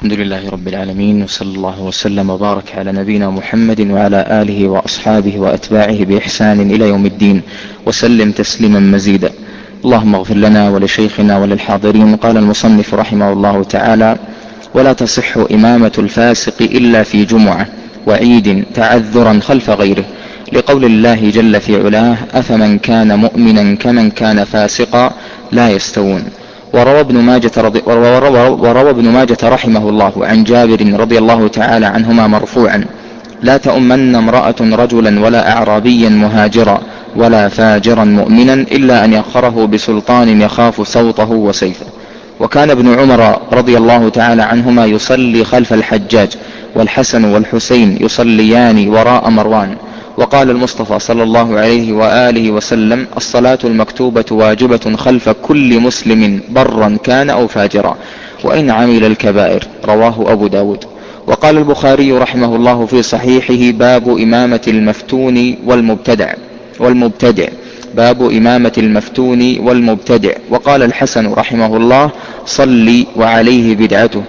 الحمد لله رب العالمين وصلى الله وسلم وبارك على نبينا محمد وعلى آله وأصحابه وأتباعه بإحسان إلى يوم الدين وسلم تسليما مزيدا. اللهم اغفر لنا ولشيخنا وللحاضرين قال المصنف رحمه الله تعالى ولا تصح إمامة الفاسق إلا في جمعة وعيد تعذرا خلف غيره. لقول الله جل في علاه أفمن كان مؤمنا كمن كان فاسقا لا يستوون. وروى ابن ماجة, رضي وروى ابن ماجة رحمه الله عن جابر رضي الله تعالى عنهما مرفوعا. لا تؤمن امرأة رجلا ولا أعرابيا مهاجرا ولا فاجرا مؤمنا إلا أن يخره بسلطان يخاف سوطه وسيفه. وكان ابن عمر رضي الله تعالى عنهما يصلي خلف الحجاج والحسن والحسين يصليان وراء مروان. وقال المصطفى صلى الله عليه وآله وسلم الصلاة المكتوبة واجبة خلف كل مسلم برا كان أو فاجرا وإن عمل الكبائر رواه أبو داود. وقال البخاري رحمه الله في صحيحه باب إمامة المفتون والمبتدع والمبتدع. باب إمامة المفتون والمبتدع. وقال الحسن رحمه الله صلي وعليه بدعته.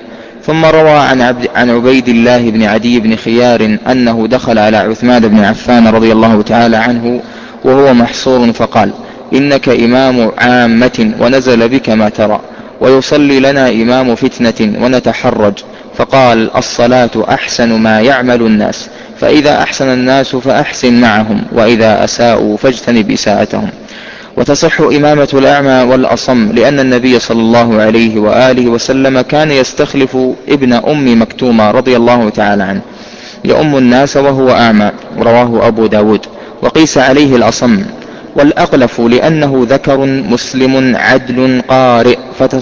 ثم روى عن, عبد عن عبيد الله بن عدي بن خيار أنه دخل على عثمان بن عفان رضي الله تعالى عنه وهو محصور فقال إنك إمام عامة ونزل بك ما ترى ويصلي لنا إمام فتنة ونتحرج فقال الصلاة أحسن ما يعمل الناس فإذا أحسن الناس فأحسن معهم وإذا أساءوا فاجتنب إساءتهم وتصح إمامة الأعمى والأصم لأن النبي صلى الله عليه وآله وسلم كان يستخلف ابن أم مكتومة رضي الله تعالى عنه يؤم الناس وهو أعمى رواه أبو داود وقيس عليه الأصم والأقلف لأنه ذكر مسلم عدل قارئ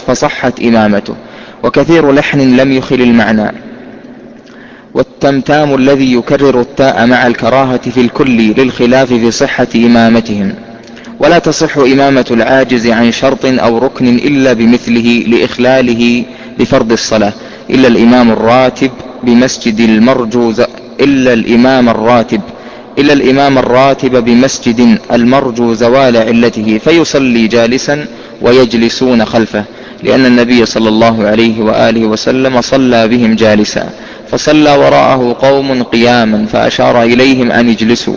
فصحت إمامته وكثير لحن لم يخل المعنى والتمتام الذي يكرر التاء مع الكراهة في الكل للخلاف في صحة إمامتهم. ولا تصح إمامة العاجز عن شرط أو ركن إلا بمثله لإخلاله بفرض الصلاة إلا الإمام الراتب بمسجد المرجو إلا الإمام الراتب إلا الإمام الراتب بمسجد المرجو زوال علته فيصلي جالسا ويجلسون خلفه لأن النبي صلى الله عليه وآله وسلم صلى بهم جالسا فصلى وراءه قوم قياما فأشار إليهم أن يجلسوا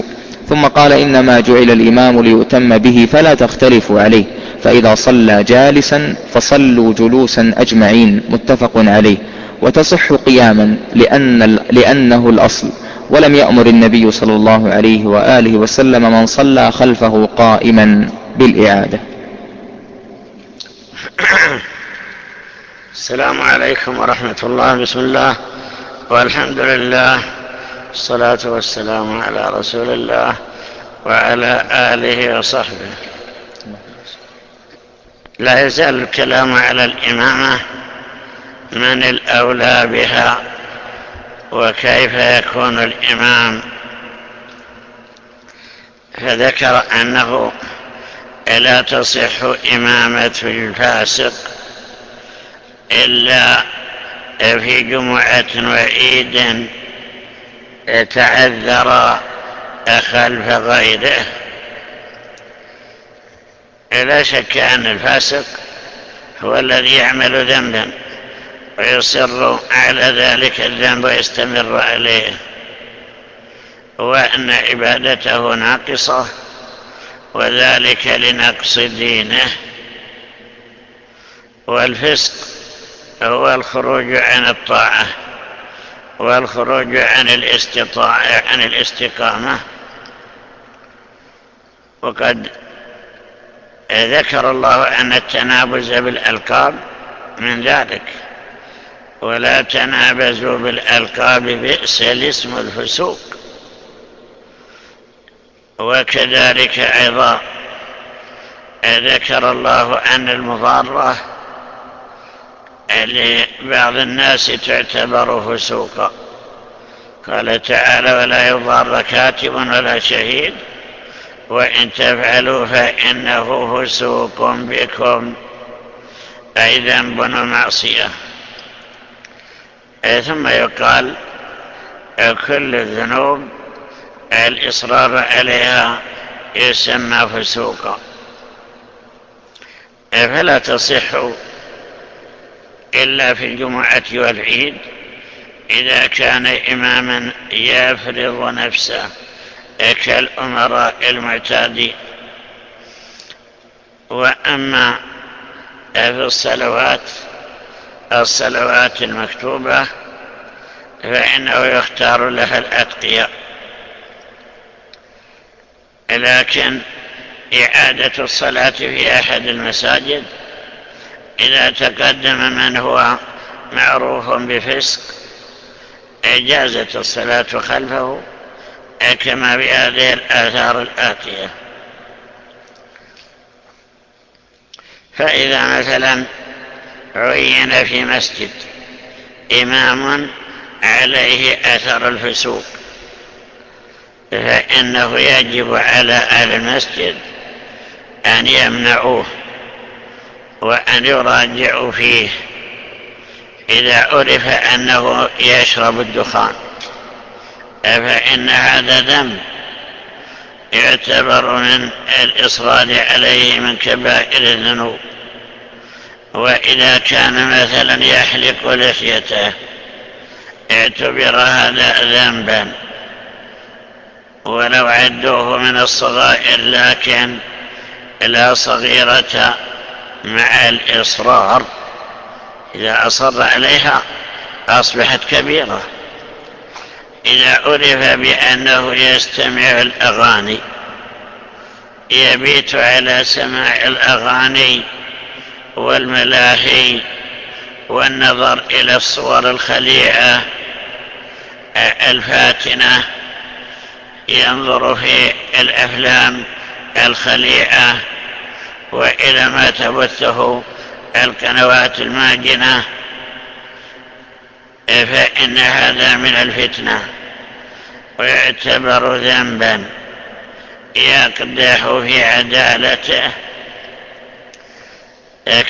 ثم قال إنما جعل الإمام ليؤتم به فلا تختلفوا عليه فإذا صلى جالسا فصلوا جلوسا أجمعين متفق عليه. وتصح قياما لأن لأنه الأصل. ولم يأمر النبي صلى الله عليه وآله وسلم من صلى خلفه قائما بالإعادة. السلام عليكم ورحمة الله بسم الله والحمد لله. الصلاة والسلام على رسول الله وعلى آله وصحبه. لا يزال الكلام على الإمامة من الأولى بها وكيف يكون الإمام. فذكر أنه لا تصح إمامة الفاسق إلا في جمعة وعيد تعذر خلف غيره. لا شك أن الفاسق هو الذي يعمل ذنبا ويصر على ذلك الذنب ويستمر عليه وأن عبادته ناقصة وذلك لنقص دينه. والفسق هو الخروج عن الطاعة. والخروج عن الاستطاعة عن الاستقامة. وقد ذكر الله أن التنابز بالألقاب من ذلك. ولا تنابزوا بالألقاب بئس الاسم الفسوق. وكذلك أيضا ذكر الله أن المضارة لبعض الناس تعتبر فسوقا. قال تعالى ولا يضار كاتب ولا شهيد وإن تفعلوا فإنه فسوق بكم. أي ذنب ومعصية ثم يقال كل الذنوب الإصرار عليها يسمى فسوقا. فلا تصح إلا في الجمعة والعيد إذا كان إماما يفرض نفسه كالأمراء المعتادين وأما في الصلوات الصلوات المكتوبة فإنه يختار لها الأتقياء. لكن إعادة الصلاة في أحد المساجد إذا تقدم من هو معروف بفسق إجازة الصلاة خلفه كما بهذه الآثار الآتية. فإذا مثلا عين في مسجد إمام عليه أثر الفسوق فإنه يجب على أهل المسجد أن يمنعوه. وأن يراجعوا فيه إذا عرف أنه يشرب الدخان. فإن هذا ذنب يعتبر من الإصرار عليه من كبائر الذنوب. وإذا كان مثلا يحلق لحيته اعتبر هذا ذنبا. ولو عدوه من الصغائر لكن لا صغيرة مع الإصرار. إذا أصر عليها أصبحت كبيرة. إذا عرف بأنه يستمع الأغاني يبيت على سماع الأغاني والملاهي والنظر إلى الصور الخليعة الفاتنة ينظر في الأفلام الخليعة وإلى ما تبثه القنوات الماجنة فإن هذا من الفتنة. ويعتبر ذنبا يقدح في عدالته.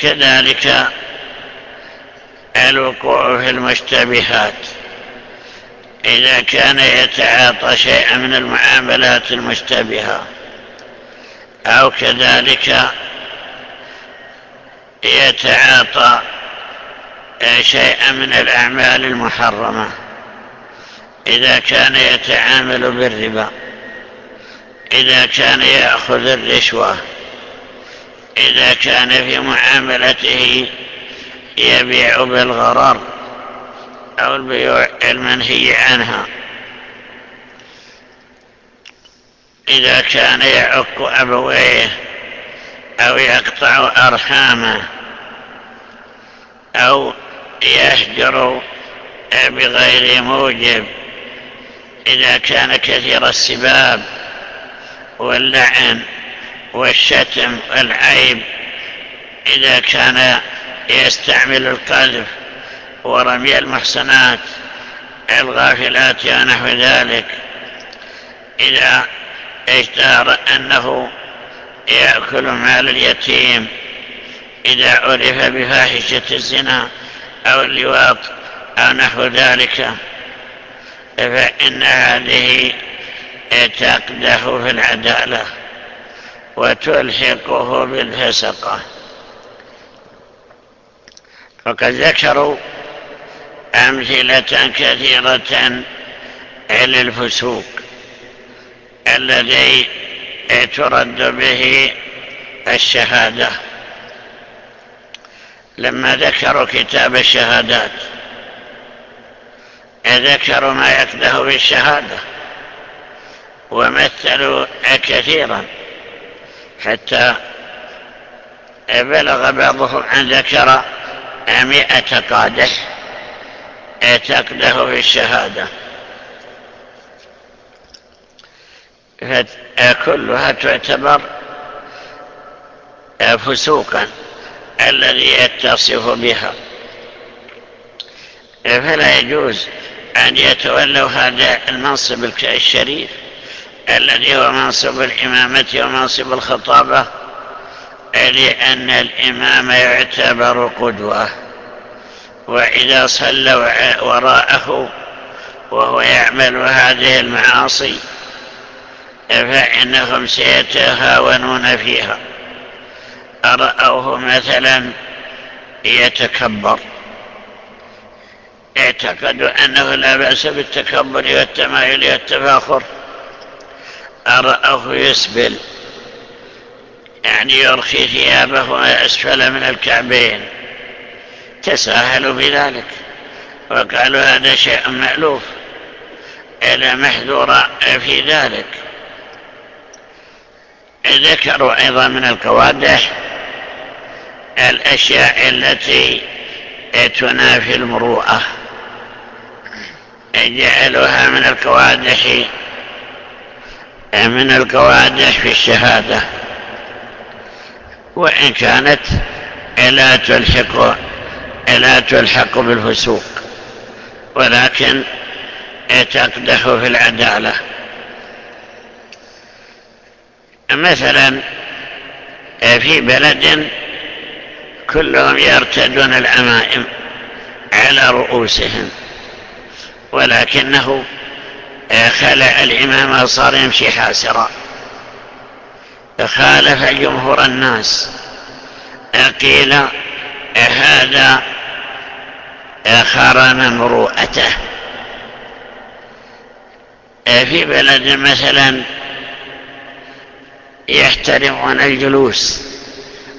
كذلك الوقوع في المشتبهات. إذا كان يتعاطى شيئا من المعاملات المشتبهة أو كذلك يتعاطى شيئا من الأعمال المحرمة إذا كان يتعامل بالربا إذا كان يأخذ الرشوة إذا كان في معاملته يبيع بالغرر أو البيوع المنهي عنها. إذا كان يعق أبويه أو يقطع أرحامه أو يهجر بغير موجب إذا كان كثير السباب واللعن والشتم والعيب إذا كان يستعمل القذف ورمي المحسنات الغافلات ونحو ذلك. إذا اشتهر أنه يأكل مال اليتيم إذا عرف بفاحشة الزنا أو اللواط أو نحو ذلك. فإن هذه تقدح في العدالة وتلحقه بالفسقة وقد ذكروا أمثلة كثيرة للفسوق الذي ترد به الشهادة. لما ذكروا كتاب الشهادات ذكروا ما يقده بالشهادة ومثلوا كثيرا حتى بلغ بعضهم أن ذكر مئة قادح تقده بالشهادة. فكلها تعتبر فسوقا الذي يتصف بها. فلا يجوز أن يتولوا هذا المنصب الشريف الذي هو منصب الإمامة ومنصب الخطابة لأن الإمام يعتبر قدوة وإذا صلوا وراءه وهو يعمل هذه المعاصي فإنهم سيتهاونون فيها. رأوه مثلا يتكبر. اعتقدوا أنه لا بأس بالتكبر والتمايل والتفاخر. أرأه يسبل. يعني يرخي ثيابه أسفل من الكعبين. تساهلوا بذلك. وقالوا هذا شيء مألوف. إلى محذور في ذلك. ذكروا أيضا من القوادح الأشياء التي تنافي المروءة. جعلوها من القوادح من القوادح في الشهادة. وإن كانت لا تلحق لا تلحق بالفسوق ولكن تقدح في العدالة. مثلا في بلد كلهم يرتدون العمائم على رؤوسهم ولكنه خلع الإمام وصار يمشي حاسرا خالف جمهور الناس قيل هذا خرم مروءته في بلد مثلا يحترمون الجلوس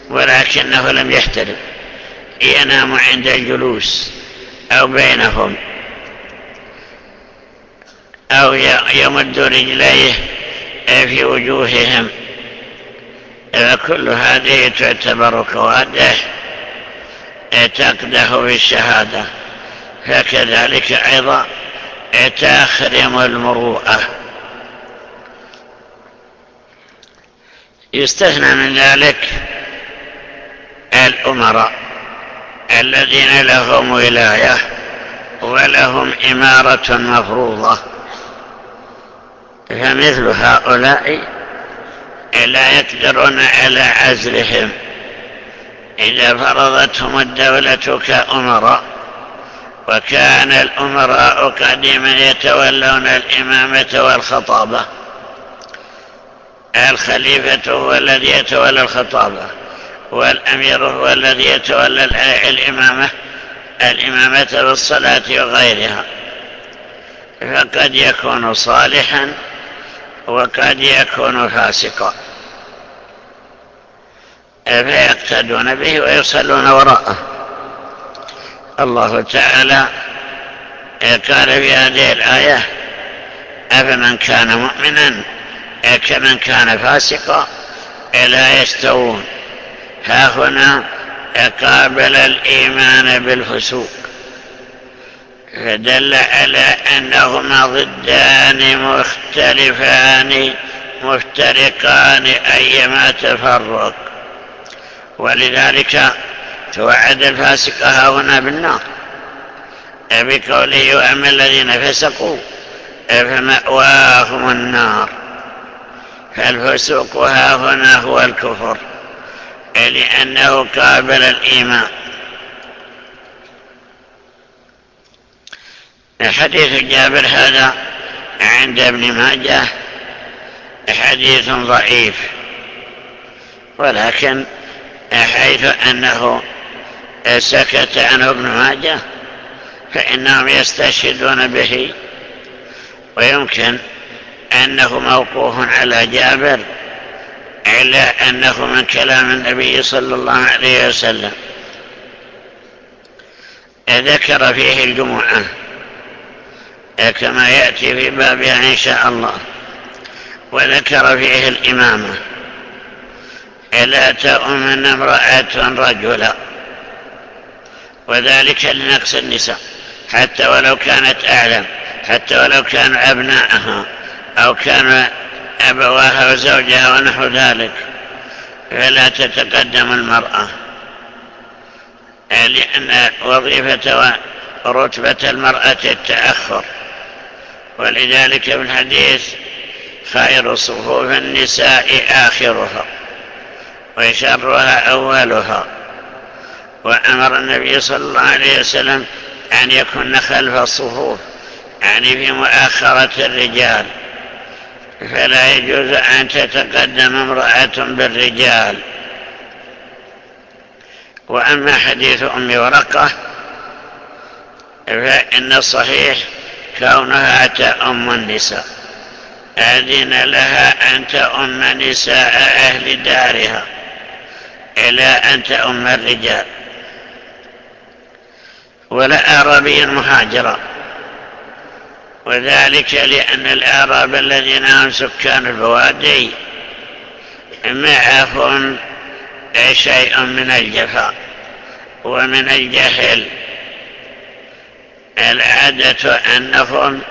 ولكنه لم يحترم ينام عند الجلوس أو بينهم أو يمد رجليه في وجوههم. فكل هذه تعتبر كوادح تقدح في الشهادة فكذلك أيضا تخرم المروءة. يستثنى من ذلك الأمراء الذين لهم ولاية ولهم إمارة مفروضة. فمثل هؤلاء لا يقدرون على عزلهم. إذا فرضتهم الدولة كأمراء وكان الأمراء قديما يتولون الإمامة والخطابة الخليفة هو الذي يتولى الخطابة والأمير هو الذي يتولى الإمامة الإمامة بالصلاة وغيرها. فقد يكون صالحا وقد يكون فاسقا. فيقتدون به ويصلون وراءه. الله تعالى قال في هذه الآية أفمن كان مؤمنا كمن كان فاسقا لا يستوون. ها هنا قابل الإيمان بالفسوق. فدل على أنهما ضدان مختلفان مفترقان أيما تفرق. ولذلك توعد الفاسق هنا بالنار. بقوله وأما الذين فسقوا فمأواهم النار. فالفسوق ها هنا هو الكفر لأنه قابل الإيمان. حديث جابر هذا عند ابن ماجه حديث ضعيف ولكن حيث أنه سكت عنه ابن ماجه فإنهم يستشهدون به ويمكن أنه موقوف على جابر إلا أنه من كلام النبي صلى الله عليه وسلم. ذكر فيه الجمعة كما يأتي في بابها إن شاء الله. وذكر فيه الإمامة لا تؤمن امرأة رجلا. وذلك لنقص النساء حتى ولو كانت أعلم حتى ولو كانوا أبناءها. أو كان أبواها وزوجها ونحو ذلك فلا تتقدم المرأة. لأن وظيفة ورتبة المرأة التأخر. ولذلك في الحديث خير صفوف النساء آخرها وشرها أولها. وأمر النبي صلى الله عليه وسلم أن يكون خلف الصفوف يعني في مؤخرة الرجال. فلا يجوز أن تتقدم امرأة بالرجال. وأما حديث أم ورقة فإن الصحيح كونها تأم النساء. أذن لها أن تأم نساء أهل دارها إلى أن تأم الرجال. ولا أعرابي مهاجرا وذلك لأن الأعراب الذين هم سكان البوادي معهم شيء من الجفاء ومن الجهل. العادة أنهم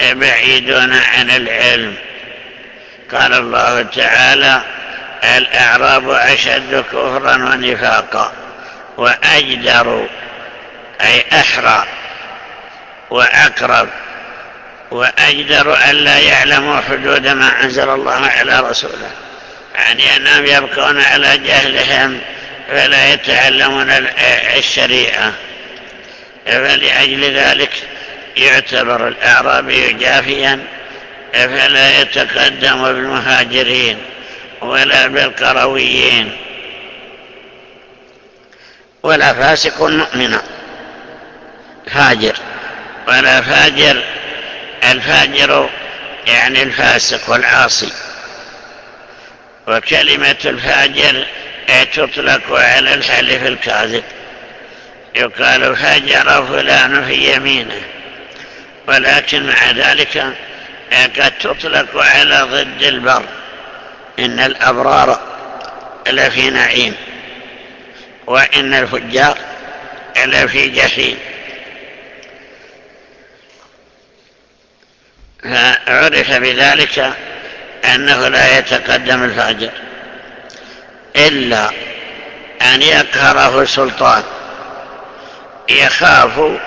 بعيدون عن العلم. قال الله تعالى الأعراب أشد كفرا ونفاقا وأجدر أي أحرى وأقرب. وأجدر أن لا يعلموا حدود ما أنزل الله على رسوله. يعني أنهم يبقون على جهلهم فلا يتعلمون الشريعة. فلأجل ذلك يعتبر الأعرابي جافيا فلا يتقدم بالمهاجرين ولا بالقرويين. ولا فاسق مؤمن فاجر. ولا فاجر الفاجر يعني الفاسق والعاصي. وكلمة الفاجر تطلق على الحلف الكاذب. يقال فاجر فلان في يمينه. ولكن مع ذلك قد تطلق على ضد البر. إن الأبرار لفي نعيم وإن الفجار لفي جحيم. فعرف بذلك أنه لا يتقدم الفاجر إلا أن يقهره سلطان يخاف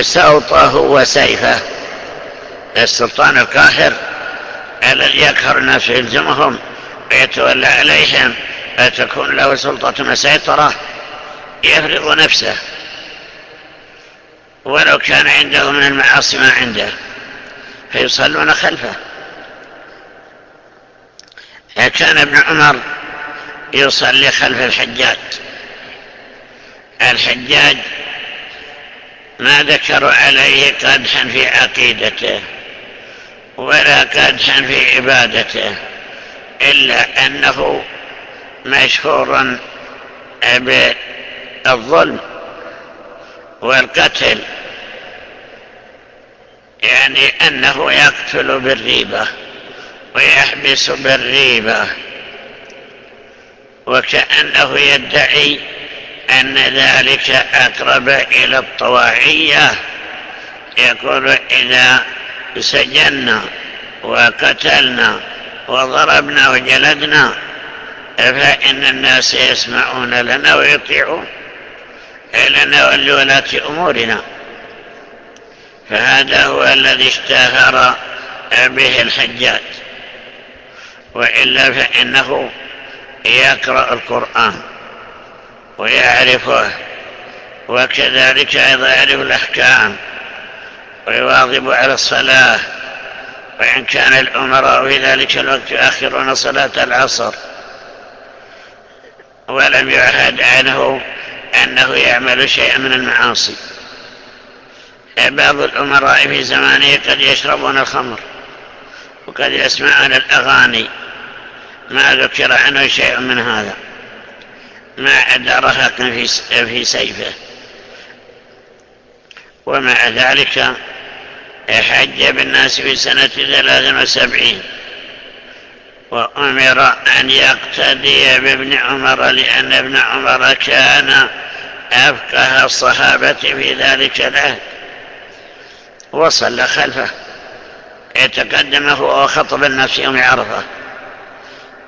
سوطه وسيفه. السلطان القاهر الذي يقهر الناس يلزمهم ويتولى عليهم فتكون له سلطة مسيطرة يفرض نفسه. ولو كان عنده من المعاصي ما عنده. فيصلون خلفه. كان ابن عمر يصلي خلف الحجاج الحجاج ما ذكروا عليه قدحا في عقيدته ولا قدحا في عبادته إلا أنه مشهور بالظلم والقتل يعني أنه يقتل بالريبة ويحبس بالريبة وكأنه يدعي أن ذلك أقرب إلى الطواعية. يقول إذا سجنا وقتلنا وضربنا وجلدنا فإن الناس يسمعون لنا ويطيعون لنا ولولاة أمورنا. فهذا هو الذي اشتهر به الحجاج. وإلا فإنه يقرأ القرآن ويعرفه وكذلك أيضا يعرف الأحكام ويواظب على الصلاة. وإن كان الأمراء في ذلك الوقت يؤخرون صلاة العصر. ولم يعهد عنه أنه يعمل شيئا من المعاصي. بعض الأمراء في زمانه قد يشربون الخمر وقد يسمعون الأغاني. ما ذكر عنه شيء من هذا. ما عدا رهق في سيفه. ومع ذلك حج بالناس في سنة ثلاث وسبعين. وأمر أن يقتدي بابن عمر لأن ابن عمر كان أفقه الصحابة في ذلك العهد. وصلى خلفه. يتقدمه وخطب الناس يوم عرفة.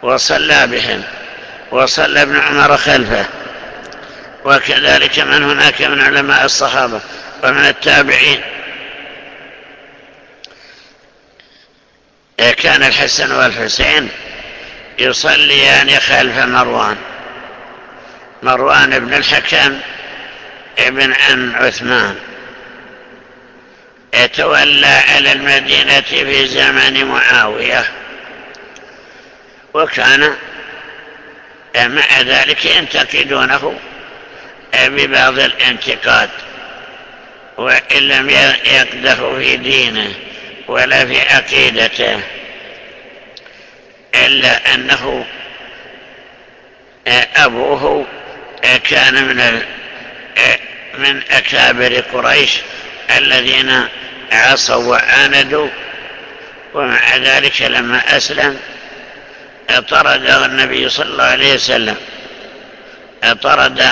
وصلى بهم. وصلى ابن عمر خلفه. وكذلك من هناك من علماء الصحابة ومن التابعين. كان الحسن والحسين يصليان خلف مروان. مروان بن الحكم ابن عم عثمان. يتولى على المدينة في زمن معاوية وكان مع ذلك ينتقدونه ببعض الانتقاد وإن لم يقده في دينه ولا في عقيدته إلا أنه أبوه كان من من أكابر قريش الذين عصوا وعاندوا ومع ذلك لما أسلم طرده النبي صلى الله عليه وسلم. طرد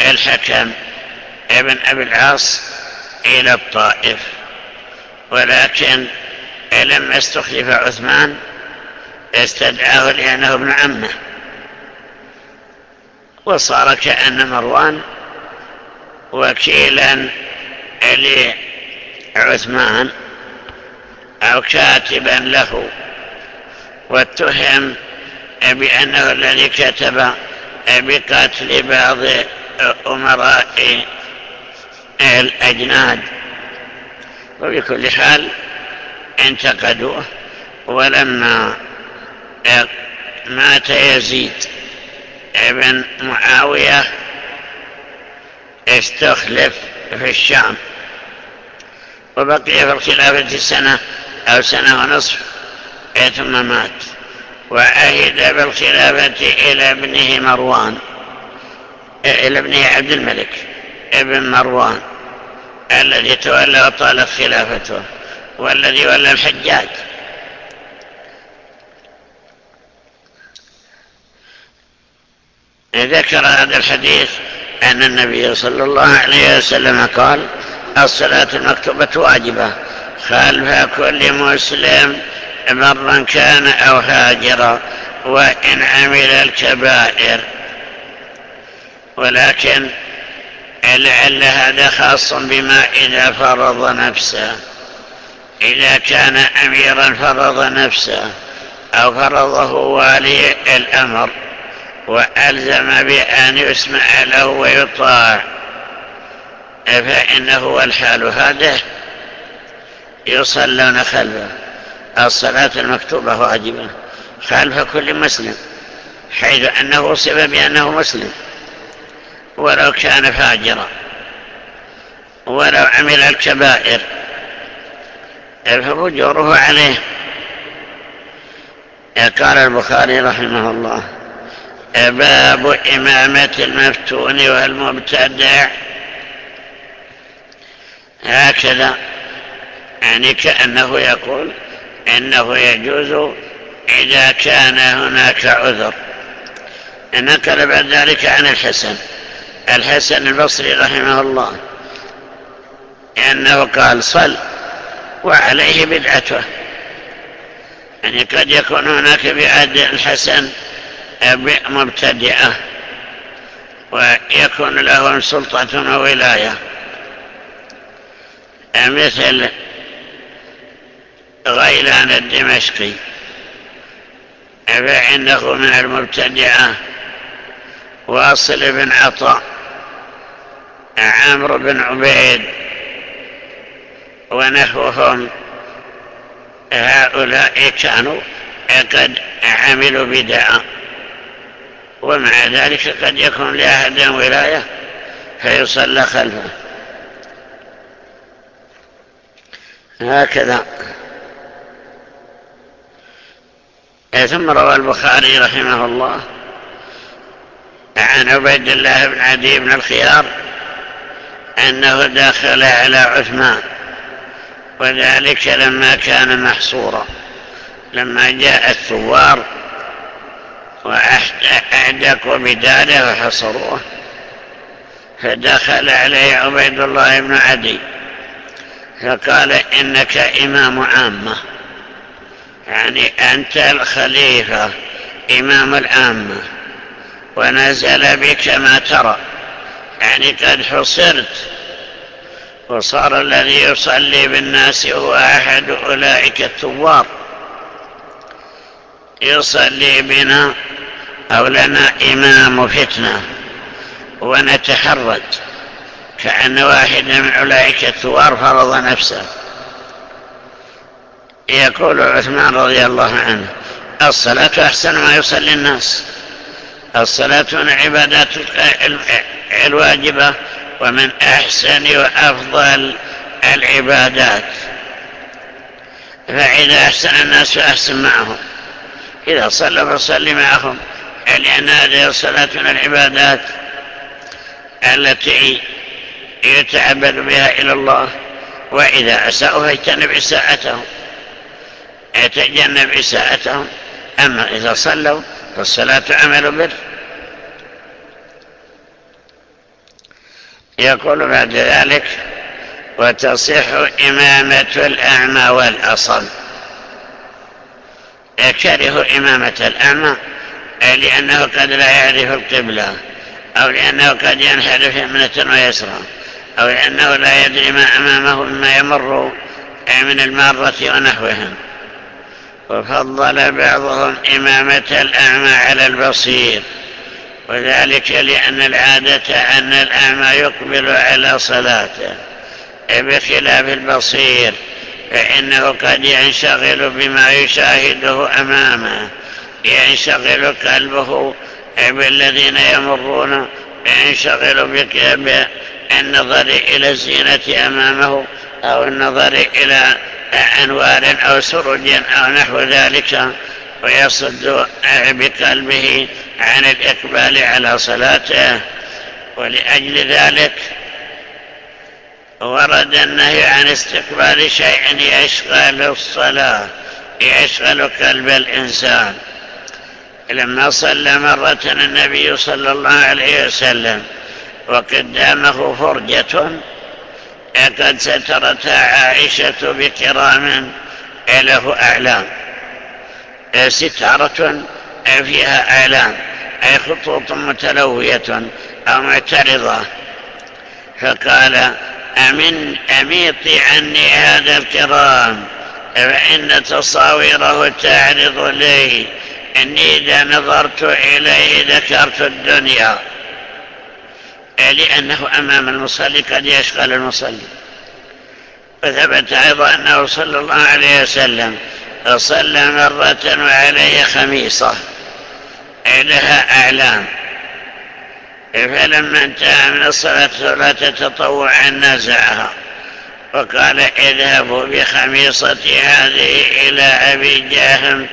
الحكم ابن أبي العاص إلى الطائف ولكن لما استخلف عثمان استدعاه لأنه ابن عمه. وصار كأن مروان وكيلا أو كاتبا له واتهم بأنه الذي كتب بقتل بعض أمراء الأجناد. وبكل حال انتقدوه ولما مات يزيد ابن معاوية استخلف في الشام. وبقي في الخلافة سنة أو سنة ونصف ثم مات. وعهد بالخلافة إلى ابنه مروان إلى ابنه عبد الملك ابن مروان الذي تولى وطالت خلافته والذي ولى الحجاج. ذكر هذا الحديث أن النبي صلى الله عليه وسلم قال الصلاة المكتوبة واجبة. خلف كل مسلم برا كان أو هاجرا وإن عمل الكبائر. ولكن لعل هذا خاص بما إذا فرض نفسه. إذا كان أميرا فرض نفسه أو فرضه والي الأمر وألزم بأن يسمع له ويطاع. فإنه الحال هذا يصلون خلفه. الصلاة المكتوبة واجبة خلف كل مسلم حيث أنه وصف بأنه مسلم. ولو كان فاجرا ولو عمل الكبائر ففجوره عليه. قال البخاري رحمه الله باب إمامة المفتون والمبتدع. هكذا. يعني كأنه يقول إنه يجوز إذا كان هناك عذر. نقل بعد ذلك عن الحسن. الحسن البصري رحمه الله. أنه قال صل وعليه بدعته. يعني قد يكون هناك بعد الحسن مبتدئة. ويكون لهم سلطة وولاية. مثل غيلان الدمشقي. فإنه من المبتدعة واصل بن عطاء عمرو بن عبيد ونحوهم هؤلاء كانوا قد عملوا بدعا ومع ذلك قد يكون لأحد ولاية فيصلى خلفه. هكذا. ثم روى البخاري رحمه الله عن عبيد الله بن عدي بن الخيار أنه دخل على عثمان وذلك لما كان محصورا لما جاء الثوار وأعدقوا بداره وحصروه فدخل عليه عبيد الله بن عدي. فقال إنك إمام عامة. يعني أنت الخليفة إمام العامة. ونزل بك ما ترى. يعني قد حصرت. وصار الذي يصلي بالناس هو أحد أولئك الثوار. يصلي بنا أو لنا إمام فتنة ونتحرج. كأن واحد من أولئك الثوار فرض نفسه. يقول عثمان رضي الله عنه الصلاة أحسن ما يصلي الناس. الصلاة من عبادات الواجبة ومن أحسن وأفضل العبادات. فإذا أحسن الناس فأحسن معهم. إذا صلوا فصل معهم. لأن هذه الصلاة من العبادات التي يتعبد بها إلى الله وإذا أساءوا فاجتنب إساءتهم يتجنب إساءتهم أما إذا صلوا فالصلاة عمل بر يقول بعد ذلك وتصح إمامة الأعمى والأصم يكره إمامة الأعمى لأنه قد لا يعرف القبلة أو لأنه قد ينحرف يمنة ويسرى أو لأنه لا يدري ما أمامه مما يمر من المارة ونحوهم وفضل بعضهم إمامة الأعمى على البصير. وذلك لأن العادة أن الأعمى يقبل على صلاته. بخلاف البصير فإنه قد ينشغل بما يشاهده أمامه. ينشغل قلبه بالذين يمرون ينشغل بالنظر إلى الزينة أمامه أو النظر إلى أنوار أو سرج أو نحو ذلك ويصد بقلبه عن الإقبال على صلاته. ولأجل ذلك ورد النهي عن استقبال شيء يشغل الصلاة يشغل قلب الإنسان. لما صلى مرة النبي صلى الله عليه وسلم وقدامه فرجة قد سترتها عائشة بكرام له أعلام. ستارة فيها أعلام أي خطوط متلوية أو معترضة. فقال أمن أميطي عني هذا الكرام فإن تصاويره تعرض لي. إني إذا نظرت إليه ذكرت الدنيا. لأنه أمام المصلي قد يشغل المصلي. وثبت أيضا أنه صلى الله عليه وسلم صلى مرة وعليه خميصة. لها أعلام. فلما انتهى من الصلاة صلاة تطوعا نزعها. وقال اذهبوا بخميصتي هذه إلى أبي جاهم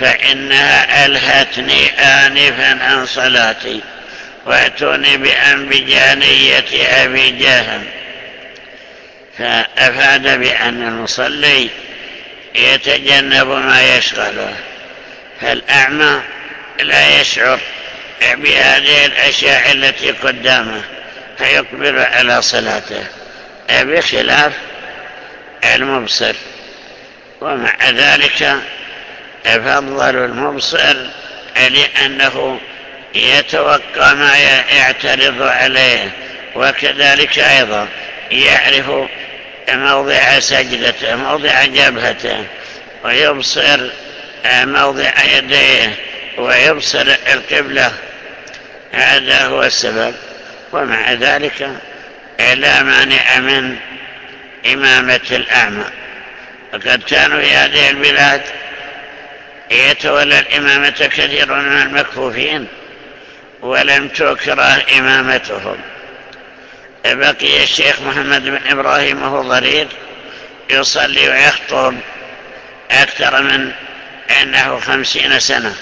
فإنها ألهتني آنفا عن صلاتي. واتوني بأنبجانية أبي جاهم فأفاد بأن المصلي يتجنب ما يشغله. فالأعمى لا يشعر بهذه الأشياء التي قدامه فيقبل على صلاته. بخلاف المبصر. ومع ذلك فضل المبصر لأنه يتوقع ما يعترض عليه وكذلك أيضا يعرف موضع سجدته موضع جبهته ويبصر موضع يديه ويبصر القبلة. هذا هو السبب. ومع ذلك لا مانع من إمامة الأعمى. وقد كانوا في هذه البلاد يتولى الإمامة كثير من المكفوفين. ولم تكره إمامتهم. بقي الشيخ محمد بن إبراهيم وهو ضرير يصلي ويخطب أكثر من أنه خمسين سنة.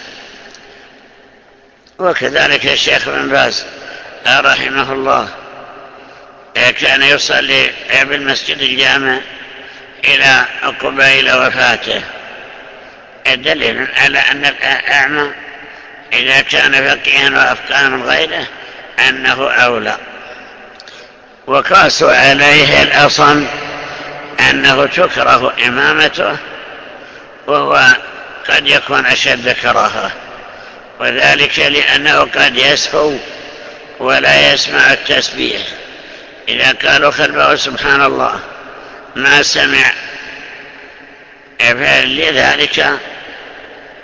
وكذلك الشيخ بن باز رحمه الله كان يصلي بالمسجد الجامع إلى قبيل وفاته. دليل على أن الأعمى إذا كان فقيها وأفقاها من غيره أنه أولى. وقاسوا عليه الأصم أنه تكره إمامته وهو قد يكون أشد كراهة. وذلك لأنه قد يسهو ولا يسمع التسبيح. إذا قالوا خلفه سبحان الله ما سمع فلذلك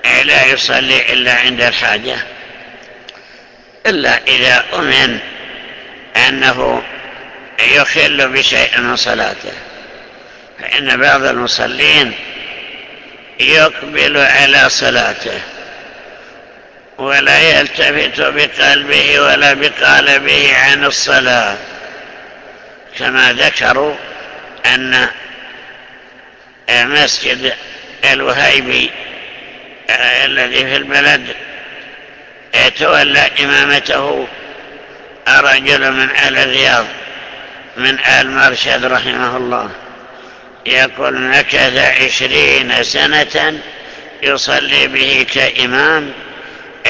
لا يصلي إلا عند الحاجة. إلا إذا أمن أنه يخل بشيء من صلاته. فإن بعض المصلين يقبل على صلاته ولا يلتفت بقلبه ولا بقالبه عن الصلاة. كما ذكروا أن مسجد الوهيبي الذي في البلد تولى إمامته رجل من أهل الرياض من آل مرشد رحمه الله. يقول مكث عشرين سنة يصلي به كإمام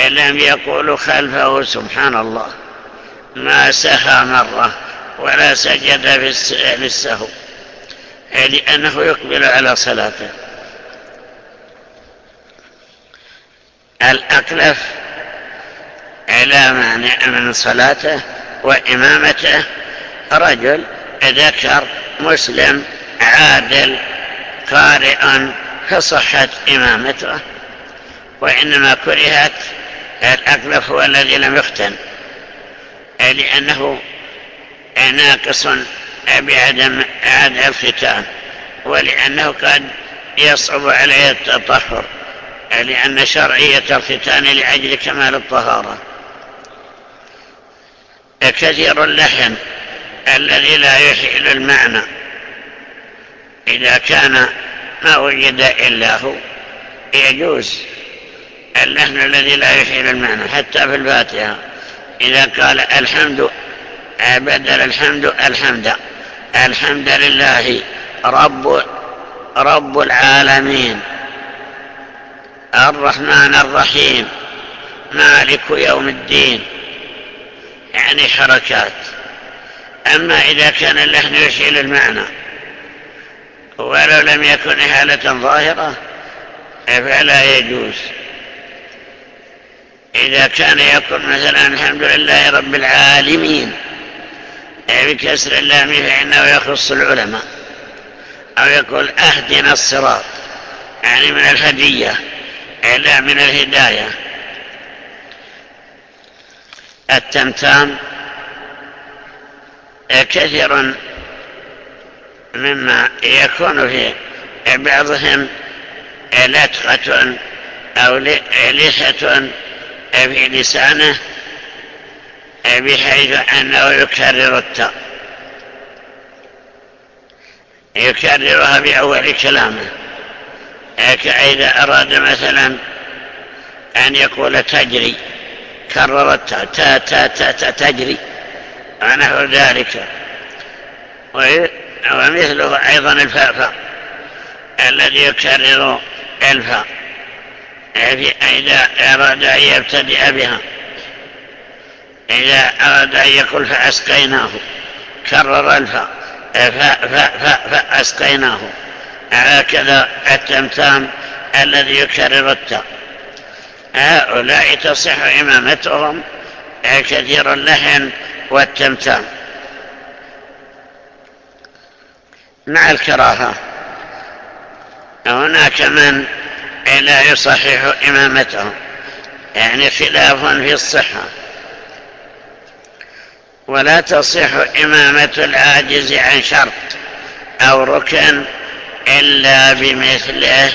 لم يقول خلفه سبحان الله ما سهى مرة ولا سجد للسهو لأنه يقبل على صلاته. الأقلف على معنى من صلاته وإمامته. رجل ذكر مسلم عادل قارئ فصحت إمامته وإنما كرهت الأقلف هو الذي لم يختن لأنه ناقص بعدم عدم الختان ولأنه قد يصعب عليه التطهر. لأن شرعية الختان لأجل كمال الطهارة. كثير اللحن الذي لا يحيل المعنى. إذا كان ما وجد إلا هو يجوز اللحن الذي لا يحيل المعنى حتى في الفاتحة. إذا قال الحمد بدل الحمد الحمد. الحمد لله رب رب العالمين. الرحمن الرحيم مالك يوم الدين. يعني حركات. أما إذا كان اللحن يشيل المعنى ولو لم يكن إهالة ظاهرة فلا يجوز. إذا كان يكون مثلا الحمد لله رب العالمين بكسر اللام فإنه يخص العلماء أو يقول أهدنا الصراط يعني من الهدية. لا من الهداية. التمتام كثير مما يكون في بعضهم لتقة أو لحة في لسانه بحيث أنه يكرر التاء يكررها بأول كلامه. كإذا أراد مثلا أن يقول تجري كرر التاء تا تا تا تا تجري ونحو ذلك. ومثله أيضا الفاء الذي يكرر الفاء إذا أراد أن يبتدئ بها إذا أراد أن يقول فأسقيناه كرر الفاء فاء فاء فاء فأسقيناه. هكذا التمتام الذي يكرر التاء. هؤلاء تصح إمامتهم كثير اللحن والتمتام مع الكراهة هناك من لا يصحح إمامته يعني خلاف في الصحة. ولا تصح إمامة العاجز عن شرط أو ركن إلا بمثله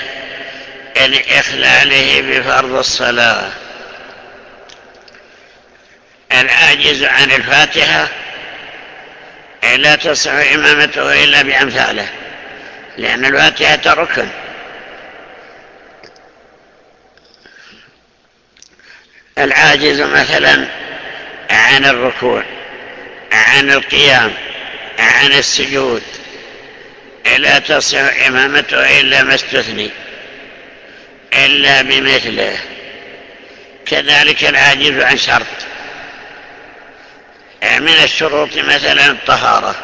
لإخلاله بفرض الصلاة. العاجز عن الفاتحة لا تصح إمامته إلا بأمثاله لأن الفاتحة ركن العاجز مثلا عن الركوع عن القيام عن السجود. لا تصح إمامته إلا ما استثني إلا بمثله. كذلك العاجز عن شرط. من الشروط مثلا الطهارة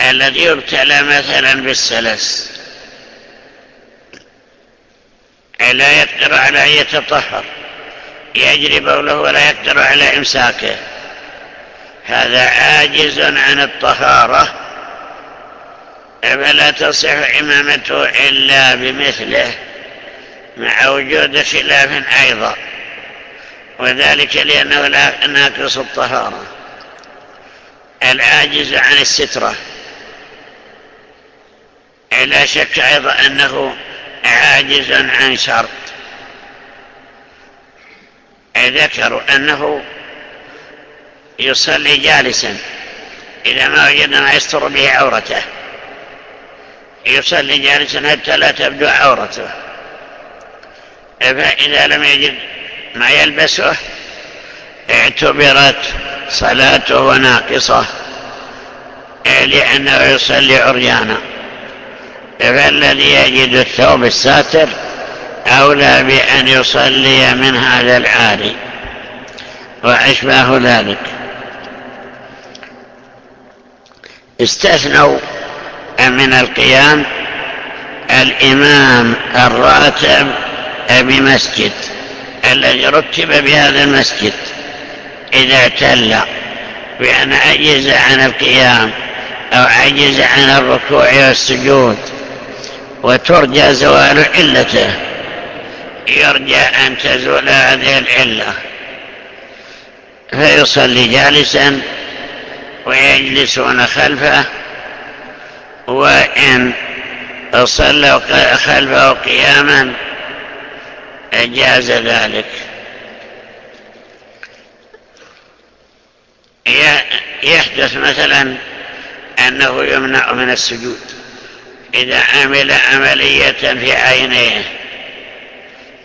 الذي يبتلى مثلا بالسلس. لا يقدر على أن يتطهر يجري بوله ولا يقدر على إمساكه. هذا عاجز عن الطهارة. فلا تصح إمامته إلا بمثله مع وجود خلاف أيضا وذلك لأنه لا ناقص الطهارة. العاجز عن السترة. لا شك أيضا أنه عاجز عن شرط ذكروا أنه يصلي جالسا إذا ما وجد ما يستر به عورته. يصلي جالسا حتى لا تبدو عورته. فإذا لم يجد ما يلبسه اعتبرت صلاته ناقصة لأنه يصلي عريانا. فالذي يجد الثوب الساتر أولى بأن يصلي من هذا العاري وأشباه ذلك. استثنوا من القيام الإمام الراتب بمسجد الذي رتب بهذا المسجد. إذا اعتل بأن عجز عن القيام أو عجز عن الركوع والسجود وترجى زوال علته يرجى أن تزول هذه العلة. فيصلي جالسا ويجلسون خلفه وإن صلوا خلفه قياما جاز ذلك. يحدث مثلا أنه يمنع من السجود إذا عمل عملية في عينيه.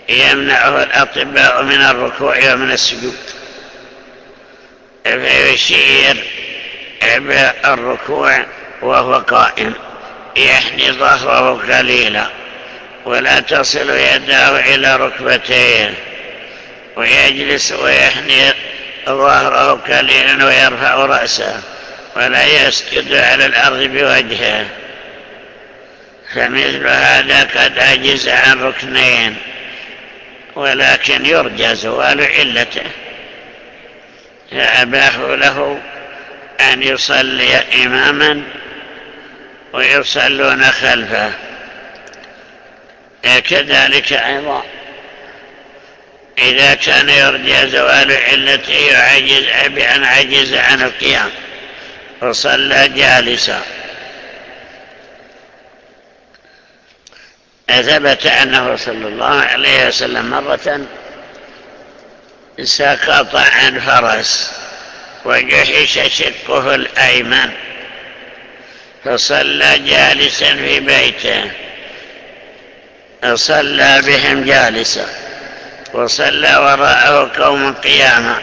يمنعه الأطباء من الركوع ومن السجود. فيشير بالركوع وهو قائم يحني ظهره قليلا ولا تصل يداه إلى ركبتيه ويجلس ويحني ظهره قليلا ويرفع رأسه ولا يسجد على الأرض بوجهه. فمثل هذا قد عجز عن ركنين ولكن يرجى زوال علته. فأباحوا له أن يصلي إماما ويصلون خلفه. كذلك أيضا إذا كان يرجى زوال علته يعجز بأن عجز عن القيام وصلى جالسا. ثبت أنه صلى الله عليه وسلم مرة سقط عن فرس وجحش شقه الأيمن. فصلى جالسا في بيته. صلى بهم جالسا. وصلى وراءه قوم قياما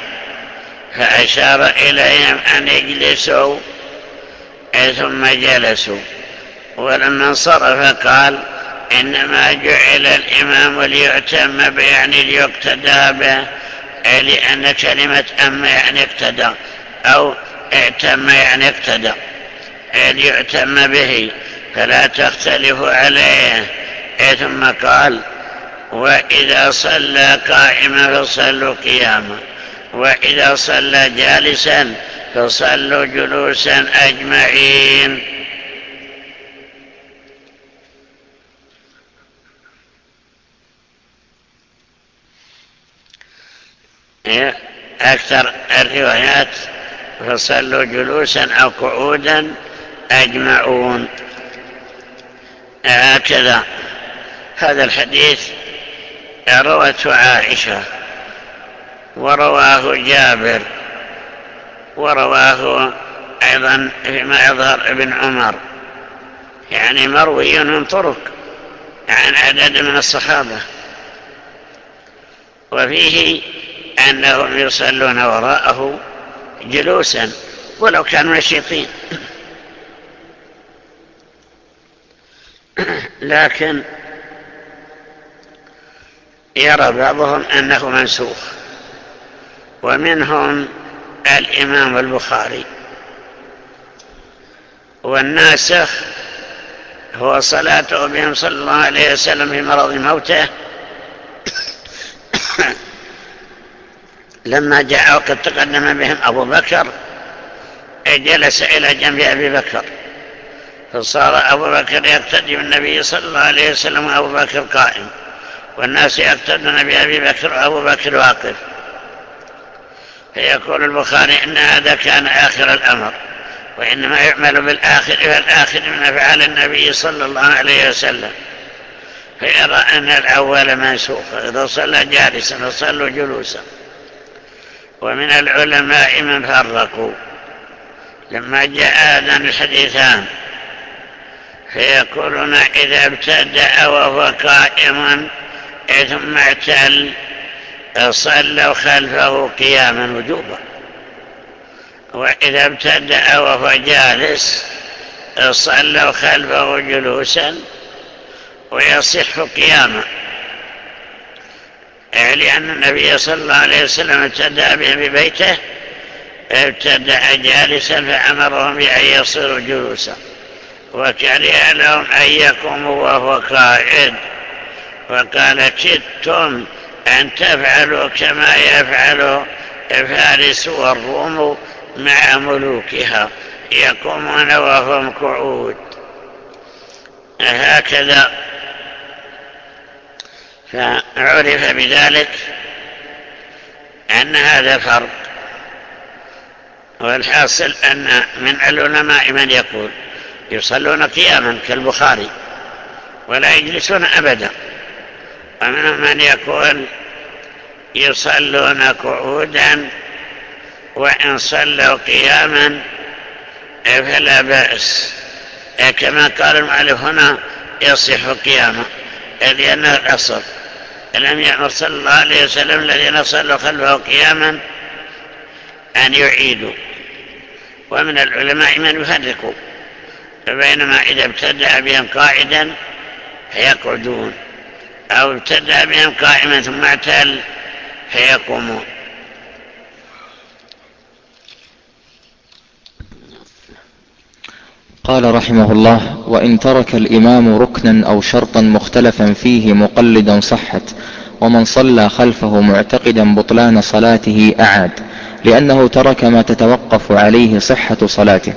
فأشار إليهم أن يجلسوا ثم جلسوا. ولما انصرف قال إنما جعل الإمام ليعتم به يعني ليقتدى به لأن كلمة أم يعني اقتدى أو اعتم يعني اقتدى. ليعتم به فلا تختلفوا عليه. ثم قال وإذا صلى قائما فصلوا قياما وإذا صلى جالسا فصلوا جلوسا أجمعين. أكثر الروايات فصلوا جلوسا أو قعودا أجمعون. هكذا. هذا الحديث روته عائشة ورواه جابر ورواه أيضا فيما يظهر ابن عمر يعني مروي من طرق عن عدد من الصحابة. وفيه أنهم يصلون وراءه جلوسا ولو كانوا نشيطين. لكن يرى بعضهم أنه منسوخ ومنهم الإمام البخاري. والناسخ هو صلاته بهم صلى الله عليه وسلم في مرض موته. لما جاء وقد تقدم بهم أبو بكر جلس إلى جنب أبي بكر. فصار أبو بكر يقتدي بالنبي صلى الله عليه وسلم وأبو بكر قائم. والناس يقتدون بأبي بكر وأبو بكر واقف. فيقول البخاري إن هذا كان آخر الأمر وإنما يعمل بالآخر والآخر من أفعال النبي صلى الله عليه وسلم. فيرى أن الأول منسوخ إذا صلى جالسا فصلوا جلوسا. ومن العلماء من فرقوا. لما جاء هذان الحديثان فيقولون إذا ابتدأ وهو قائم ثم اعتل صلوا خلفه قياما وجوبا. وإذا ابتدأ وهو جالس صلوا خلفه جلوسا ويصح قياما. لأن النبي صلى الله عليه وسلم ابتدأ ببيته ابتدأ جالسا فأمرهم بأن يصيروا جلوسا. وكره لهم أن يقوموا وهو قائد. وقال كدتم أن تفعلوا كما يفعل فارس والروم مع ملوكها يقومون وهم قعود. هكذا. فعرف بذلك أن هذا فرق والحاصل أن من العلماء من يقول يصلون قياما كالبخاري ولا يجلسون أبدا ومنهم من يقول يصلون قعودا وإن صلوا قياما فلا بأس. كما قال المؤلف هنا يصح قياما لأنه الأصل. لم يأمر صلى الله عليه وسلم الذين صلوا خلفه قياما أن يعيدوا. ومن العلماء من يفرقوا فبينما إذا ابتدأ بهم قاعدا فيقعدون. أو ابتدأ بهم قائما ثم اعتل فيقومون. قال رحمه الله وإن ترك الإمام ركنا أو شرطا مختلفا فيه مقلدا صحت ومن صلى خلفه معتقدا بطلان صلاته أعاد لأنه ترك ما تتوقف عليه صحة صلاته.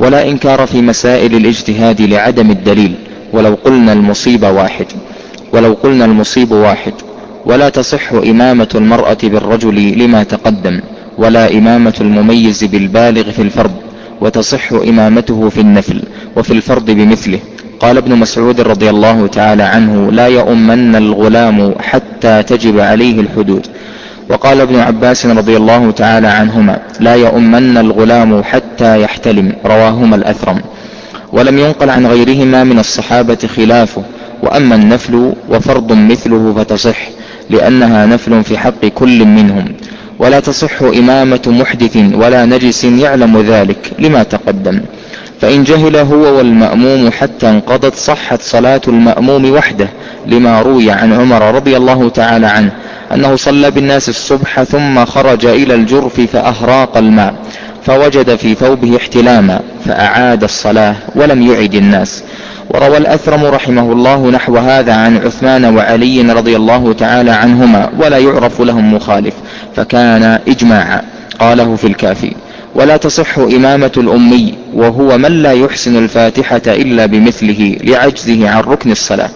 ولا إنكار في مسائل الاجتهاد لعدم الدليل ولو قلنا المصيب واحد ولو قلنا المصيب واحد. ولا تصح إمامة المرأة بالرجل لما تقدم ولا إمامة المميز بالبالغ في الفرض وتصح إمامته في النفل وفي الفرض بمثله. قال ابن مسعود رضي الله تعالى عنه لا يؤمن الغلام حتى تجب عليه الحدود. وقال ابن عباس رضي الله تعالى عنهما لا يؤمن الغلام حتى يحتلم رواهما الأثرم. ولم ينقل عن غيرهما من الصحابة خلافه وأما النفل وفرض مثله فتصح لأنها نفل في حق كل منهم. ولا تصح إمامة محدث ولا نجس يعلم ذلك لما تقدم. فإن جهل هو والمأموم حتى انقضت صحت صلاة المأموم وحده لما روي عن عمر رضي الله تعالى عنه أنه صلى بالناس الصبح ثم خرج إلى الجرف فأهراق الماء فوجد في ثوبه احتلاما فأعاد الصلاة ولم يعد الناس. وروى الأثرم رحمه الله نحو هذا عن عثمان وعلي رضي الله تعالى عنهما ولا يعرف لهم مخالف فكان إجماعا. قاله في الكافي. ولا تصح إمامة الأمي وهو من لا يحسن الفاتحة إلا بمثله لعجزه عن ركن الصلاة.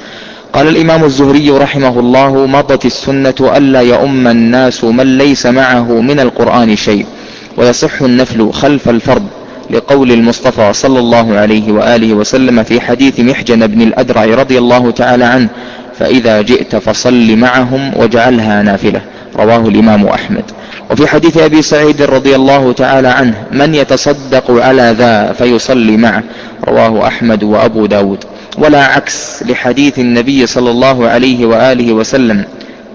قال الإمام الزهري رحمه الله مضت السنة ألا يؤم الناس من ليس معه من القرآن شيء ويصح النفل خلف الفرض لقول المصطفى صلى الله عليه وآله وسلم في حديث محجن بن الأدرع رضي الله تعالى عنه فإذا جئت فصل معهم واجعلها نافلة. رواه الإمام أحمد. وفي حديث أبي سعيد رضي الله تعالى عنه من يتصدق على ذا فيصلي معه. رواه أحمد وأبو داود. ولا عكس لحديث النبي صلى الله عليه وآله وسلم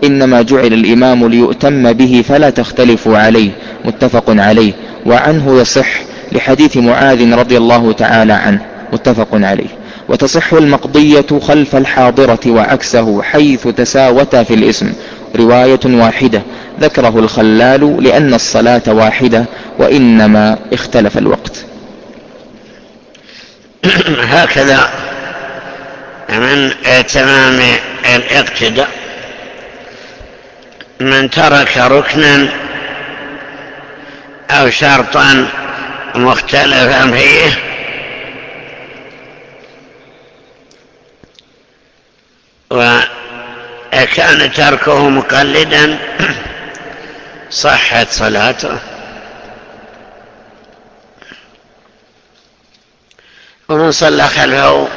إنما جعل الإمام ليؤتم به فلا تختلفوا عليه. متفق عليه. وعنه يصح لحديث معاذ رضي الله تعالى عنه. متفق عليه. وتصح المقضية خلف الحاضرة وعكسه حيث تساوتا في الاسم. رواية واحدة. ذكره الخلال لأن الصلاة واحدة وإنما اختلف الوقت. هكذا من تمام الاقتداء من ترك ركنا أو شرطا مختلفا فيه وكان تركه مقلدا صحت صلاته. ومن صلى خلفه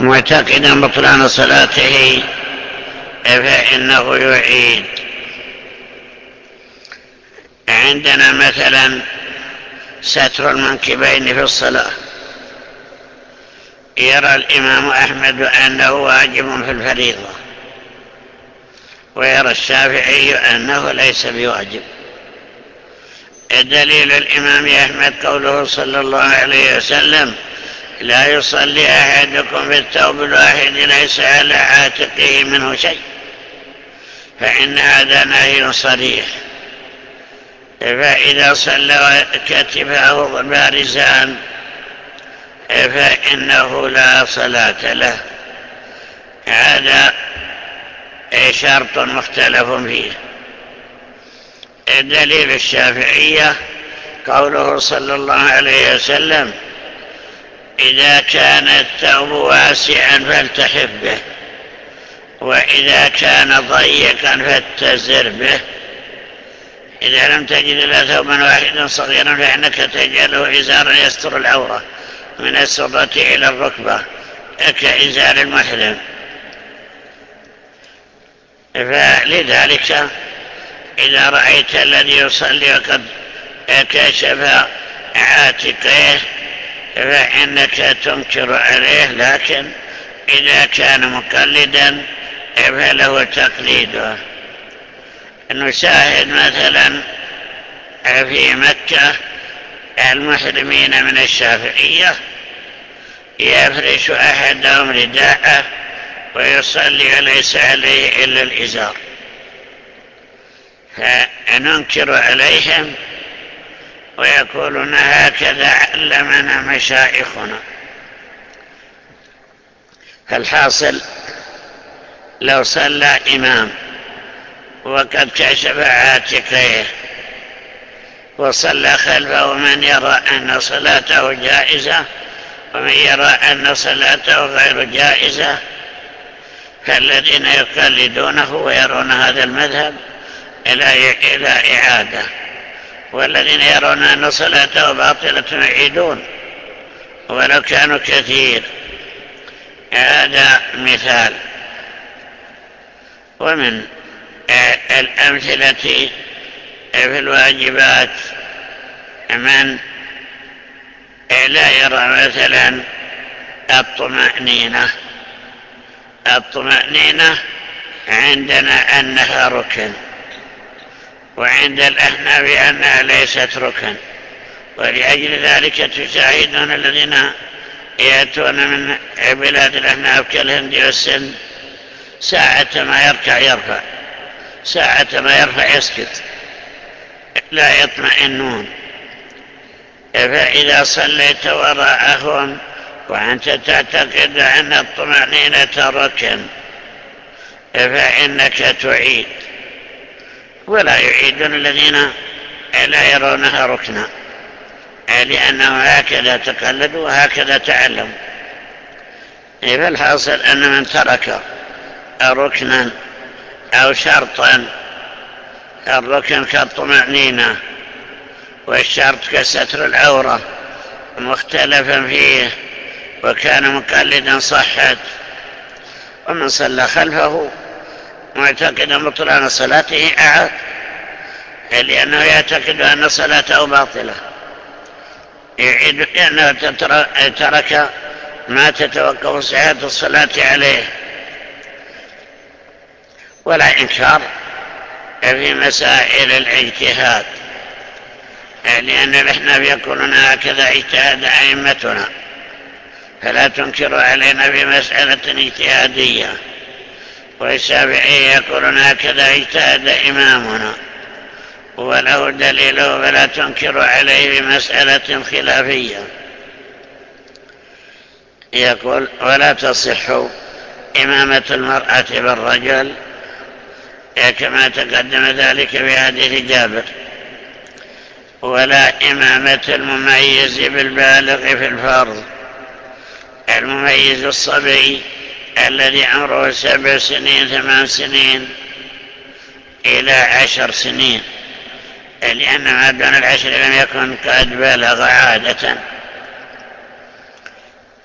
معتقدا بطلان صلاته فإنه يعيد. عندنا مثلا ستر المنكبين في الصلاة. يرى الإمام أحمد أنه واجب في الفريضة. ويرى الشافعي أنه ليس بواجب. دليل الإمام أحمد قوله صلى الله عليه وسلم لا يصلي أحدكم بالثوب الواحد ليس على عاتقه منه شيء فإن هذا نهي صريح. فإذا صلى كتفه بارزان فإنه لا صلاة له. هذا شرط مختلف فيه. دليل الشافعية قوله صلى الله عليه وسلم إذا كان الثوب واسعا فالتحف به وإذا كان ضيقا فاتزر به. إذا لم تجد إلا ثوبا واحدا صغيرا فإنك تجعله إزارا يستر العورة من السرة إلى الركبة كإزار المحرم. فلذلك إذا رأيت الذي يصلي وقد كشف عاتقه فإنك تنكر عليه لكن إذا كان مقلدا فله تقليده. نشاهد مثلا في مكة المحرمين من الشافعية يفرش أحدهم رداءه ويصلي وليس عليه إلا الإزار. فننكر عليهم ويقولون هكذا علمنا مشائخنا فالحاصل لو صلى إمام وقد كشف عاتقيه وصلى خلفه من يرى أن صلاته جائزة ومن يرى أن صلاته غير جائزة فالذين يقلدونه ويرون هذا المذهب إلى, إلى إعادة والذين يرون أن صلاته باطلة يعيدون. ولو كانوا كثير. هذا مثال. ومن الأمثلة في الواجبات من لا يرى مثلا الطمأنينة. الطمأنينة عندنا أنها ركن وعند الأحناف أنها ليست ركن ولأجل ذلك تشاهدون الذين يأتون من بلاد الأحناف كالهند والسند. ساعة ما يركع يرفع ساعة ما يرفع يسكت لا يطمئنون. فإذا صليت وراءهم وأنت تعتقد أن الطمأنينة ركن فإنك تعيد. ولا يعيدون الذين لا يرونها ركنا لأنهم هكذا تقلدوا وهكذا تعلموا. فالحاصل أن من ترك ركنا أو شرطا الركن كالطمأنينة والشرط كستر العورة مختلفا فيه. وكان مقلدا صحت. ومن صلى خلفه معتقدا بطلان صلاته أعاد لأنه يعتقد أن صلاته باطلة. يعيد لأنه ترك ما تتوقف صحة الصلاة عليه. ولا إنكار في مسائل الاجتهاد لأن الإحناف يقولون هكذا اجتهاد أئمتنا. فلا تنكر علينا بمسألة اجتهادية. والشافعي يقولون هكذا اجتهد إمامنا. وله دليله فلا تنكر عليه بمسألة خلافية. يقول ولا تصح إمامة المرأة بالرجل كما تقدم ذلك في حديث جابر. ولا إمامة المميز بالبالغ في الفرض. المميز الصبي الذي عمره سبع سنين ثمان سنين إلى عشر سنين. لأن ما دون العشر لم يكن قد بلغ عادة.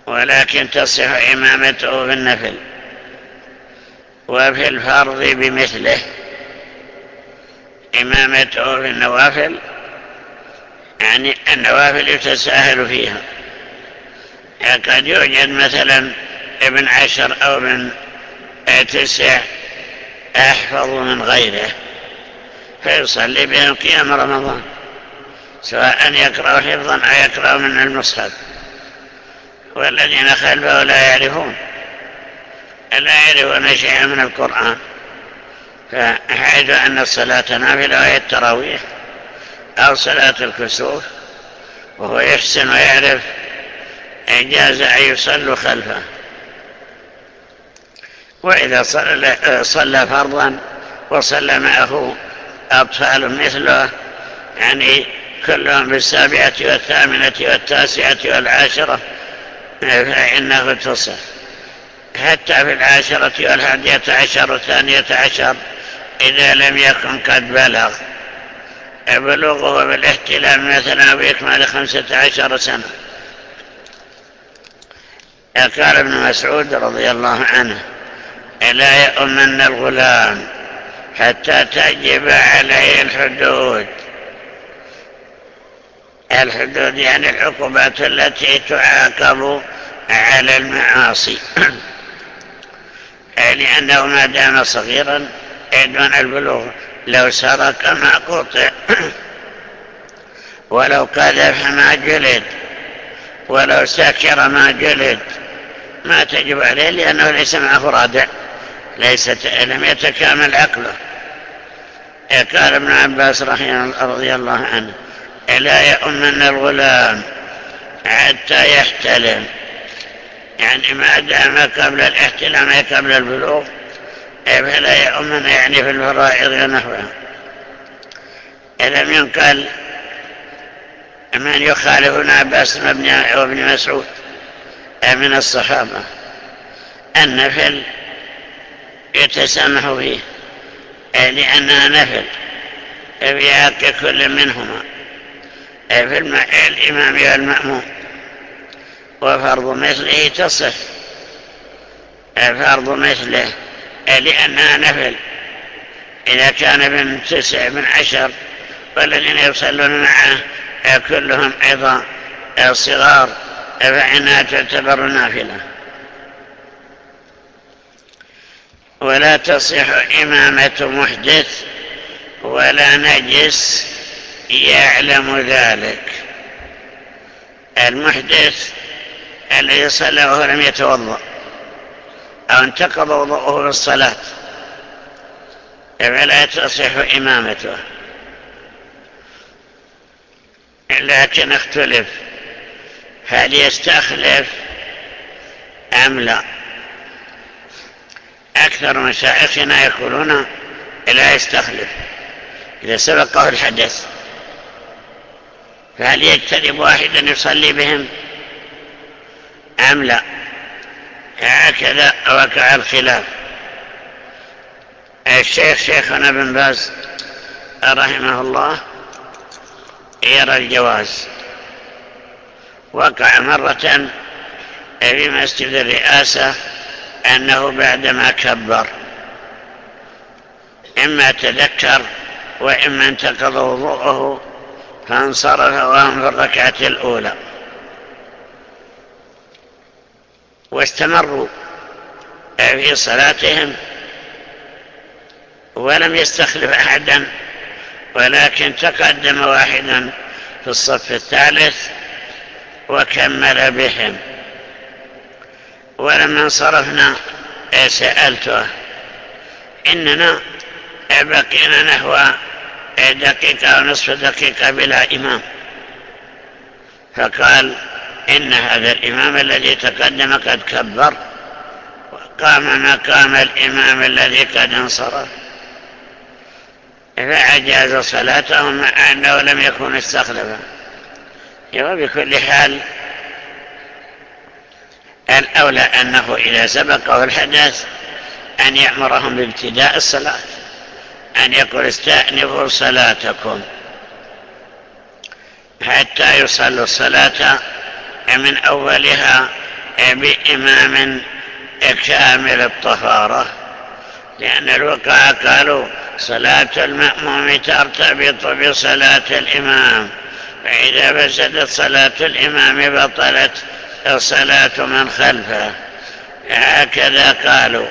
ولكن تصح إمامته في النفل وفي الفرض بمثله. إمامته في النوافل يعني النوافل يتساهل فيها. قد يوجد مثلا ابن عشر أو ابن تسع أحفظ من غيره فيصلي بهم قيام رمضان سواء يقرأ حفظا أو يقرأ من المصحف. والذين خلفه لا يعرفون لا يعرفون شيئا من القرآن فحيث أن الصلاة نافلة وهي التراويح أو صلاة الكسوف وهو يحسن ويعرف إجاز أن يصلوا خلفه. وإذا صلى فرضا وصلى معه أطفال مثله يعني كلهم بالسابعة والثامنة والتاسعة والعاشرة فإنه تصح حتى في العاشرة والحادية عشر والثانية عشر إذا لم يكن قد بلغ. بلوغه بالاحتلام مثلا بإكمال خمسة عشر سنة. قال ابن مسعود رضي الله عنه لا يؤمن الغلام حتى تجب عليه الحدود؟ الحدود يعني العقوبات التي تعاقب على المعاصي. لأنه ما دام صغيرا دون البلوغ لو سرق ما قطع. ولو قذف ما جلد. ولو سكر ما جلد. ما تجب عليه لأنه ليس معه رادع. ليست لم يتكامل عقله. قال ابن عباس رضي الله عنه لا يؤمن الغلام حتى يحتلم يعني ما دام قبل الاحتلام قبل البلوغ فلا يؤمن يعني في الفرائض ونحوها. لم ينقل من يخالفنا عباس وابن مسعود. من الصحابة. النفل يتسامح فيه لأنها نفل في حق كل منهما في الإمام والمأموم. وفرض مثله تصح فرض مثله لأنها نفل. إذا كان من تسع من عشر والذين يصلون معه كلهم أيضا صغار. فإنها تعتبر نافلة. ولا تصح إمامة محدث ولا نجس يعلم ذلك. المحدث الذي صلى وهو لم يتوضأ أو انتقض وضوءه بالصلاة فلا تصح إمامته. لكن اختلف. هل يستخلف أم لا؟ أكثر مشايخنا يقولون لا يستخلف. إذا سبقه الحدث فهل يجتنب واحدا يصلي بهم أم لا؟ هكذا وقع الخلاف. الشيخ شيخنا بن باز رحمه الله يرى الجواز. وقع مرة في مسجد الرئاسة أنه بعدما كبر إما تذكر وإما انتقض وضوءه فانصرف وهم في الركعة الأولى. واستمروا في صلاتهم ولم يستخلف أحدا ولكن تقدم واحدا في الصف الثالث وكمل بهم. ولما انصرفنا سألته إننا بقينا نحو دقيقة أو نصف دقيقة بلا إمام. فقال إن هذا الإمام الذي تقدم قد كبر وقام مقام الإمام الذي قد انصرف. فأجاز صلاته مع أنه لم يكن استخلفا وبكل حال. الأولى أنه إذا سبقه الحدث أن يأمرهم بابتداء الصلاة أن يقول استأنفوا صلاتكم. حتى يصلوا الصلاة من أولها بإمام كامل الطهارة. لأن الوقاء قالوا صلاة المأموم ترتبط بصلاة الإمام. فإذا فسدت صلاة الإمام بطلت صلاة من خلفه. هكذا قالوا.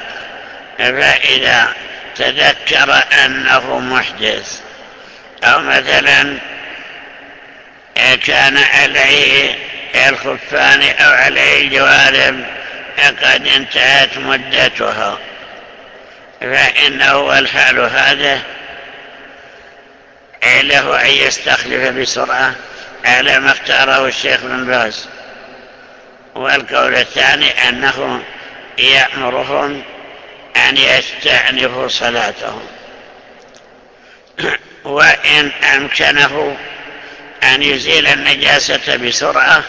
فإذا تذكر أنه محدث أو مثلا كان عليه الخفان أو عليه الجوارب قد انتهت مدتها. فإنه والحال هذا له أن يستخلف بسرعة على ما اختاره الشيخ بن باز. والقول الثاني أنه يأمرهم أن يستعنفوا صلاتهم. وإن أمكنه أن يزيل النجاسة بسرعة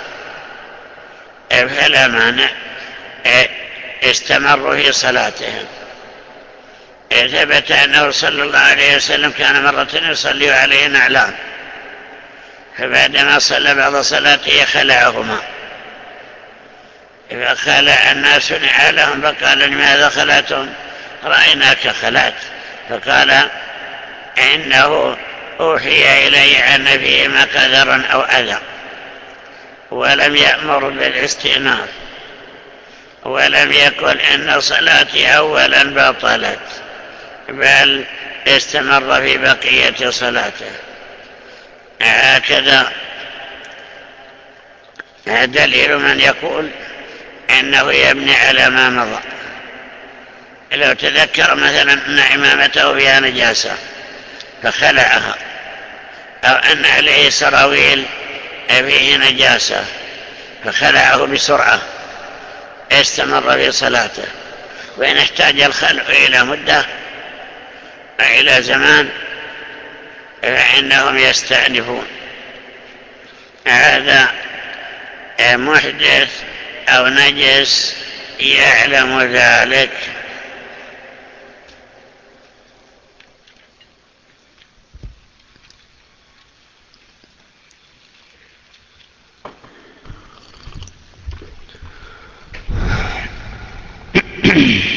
فلا مانع استمروا في صلاتهم. ثبت أنه صلى الله عليه وسلم كان مرة يصلي عليه نعلان فبعدما صلى بعض صلاته خلعهما. فخلع الناس نعالهم فقال لماذا خلعتم رأيناك خلعت. فقال إنه أوحي إلي أن فيهما قدرا أو أذى. ولم يأمر بالاستئناف. ولم يقل إن صلاتي أولا بطلت بل استمر في بقية صلاته. هكذا دليل من يقول إنه يبني على ما مضى. لو تذكر مثلا أن امامته فيها نجاسة فخلعها أو أن عليه سراويل فيه نجاسة فخلعه بسرعة استمر في صلاته. وإن احتاج الخلع إلى مدة إلى زمان فإنهم يستأنفون. هذا محدث أو نجس يعلم ذلك.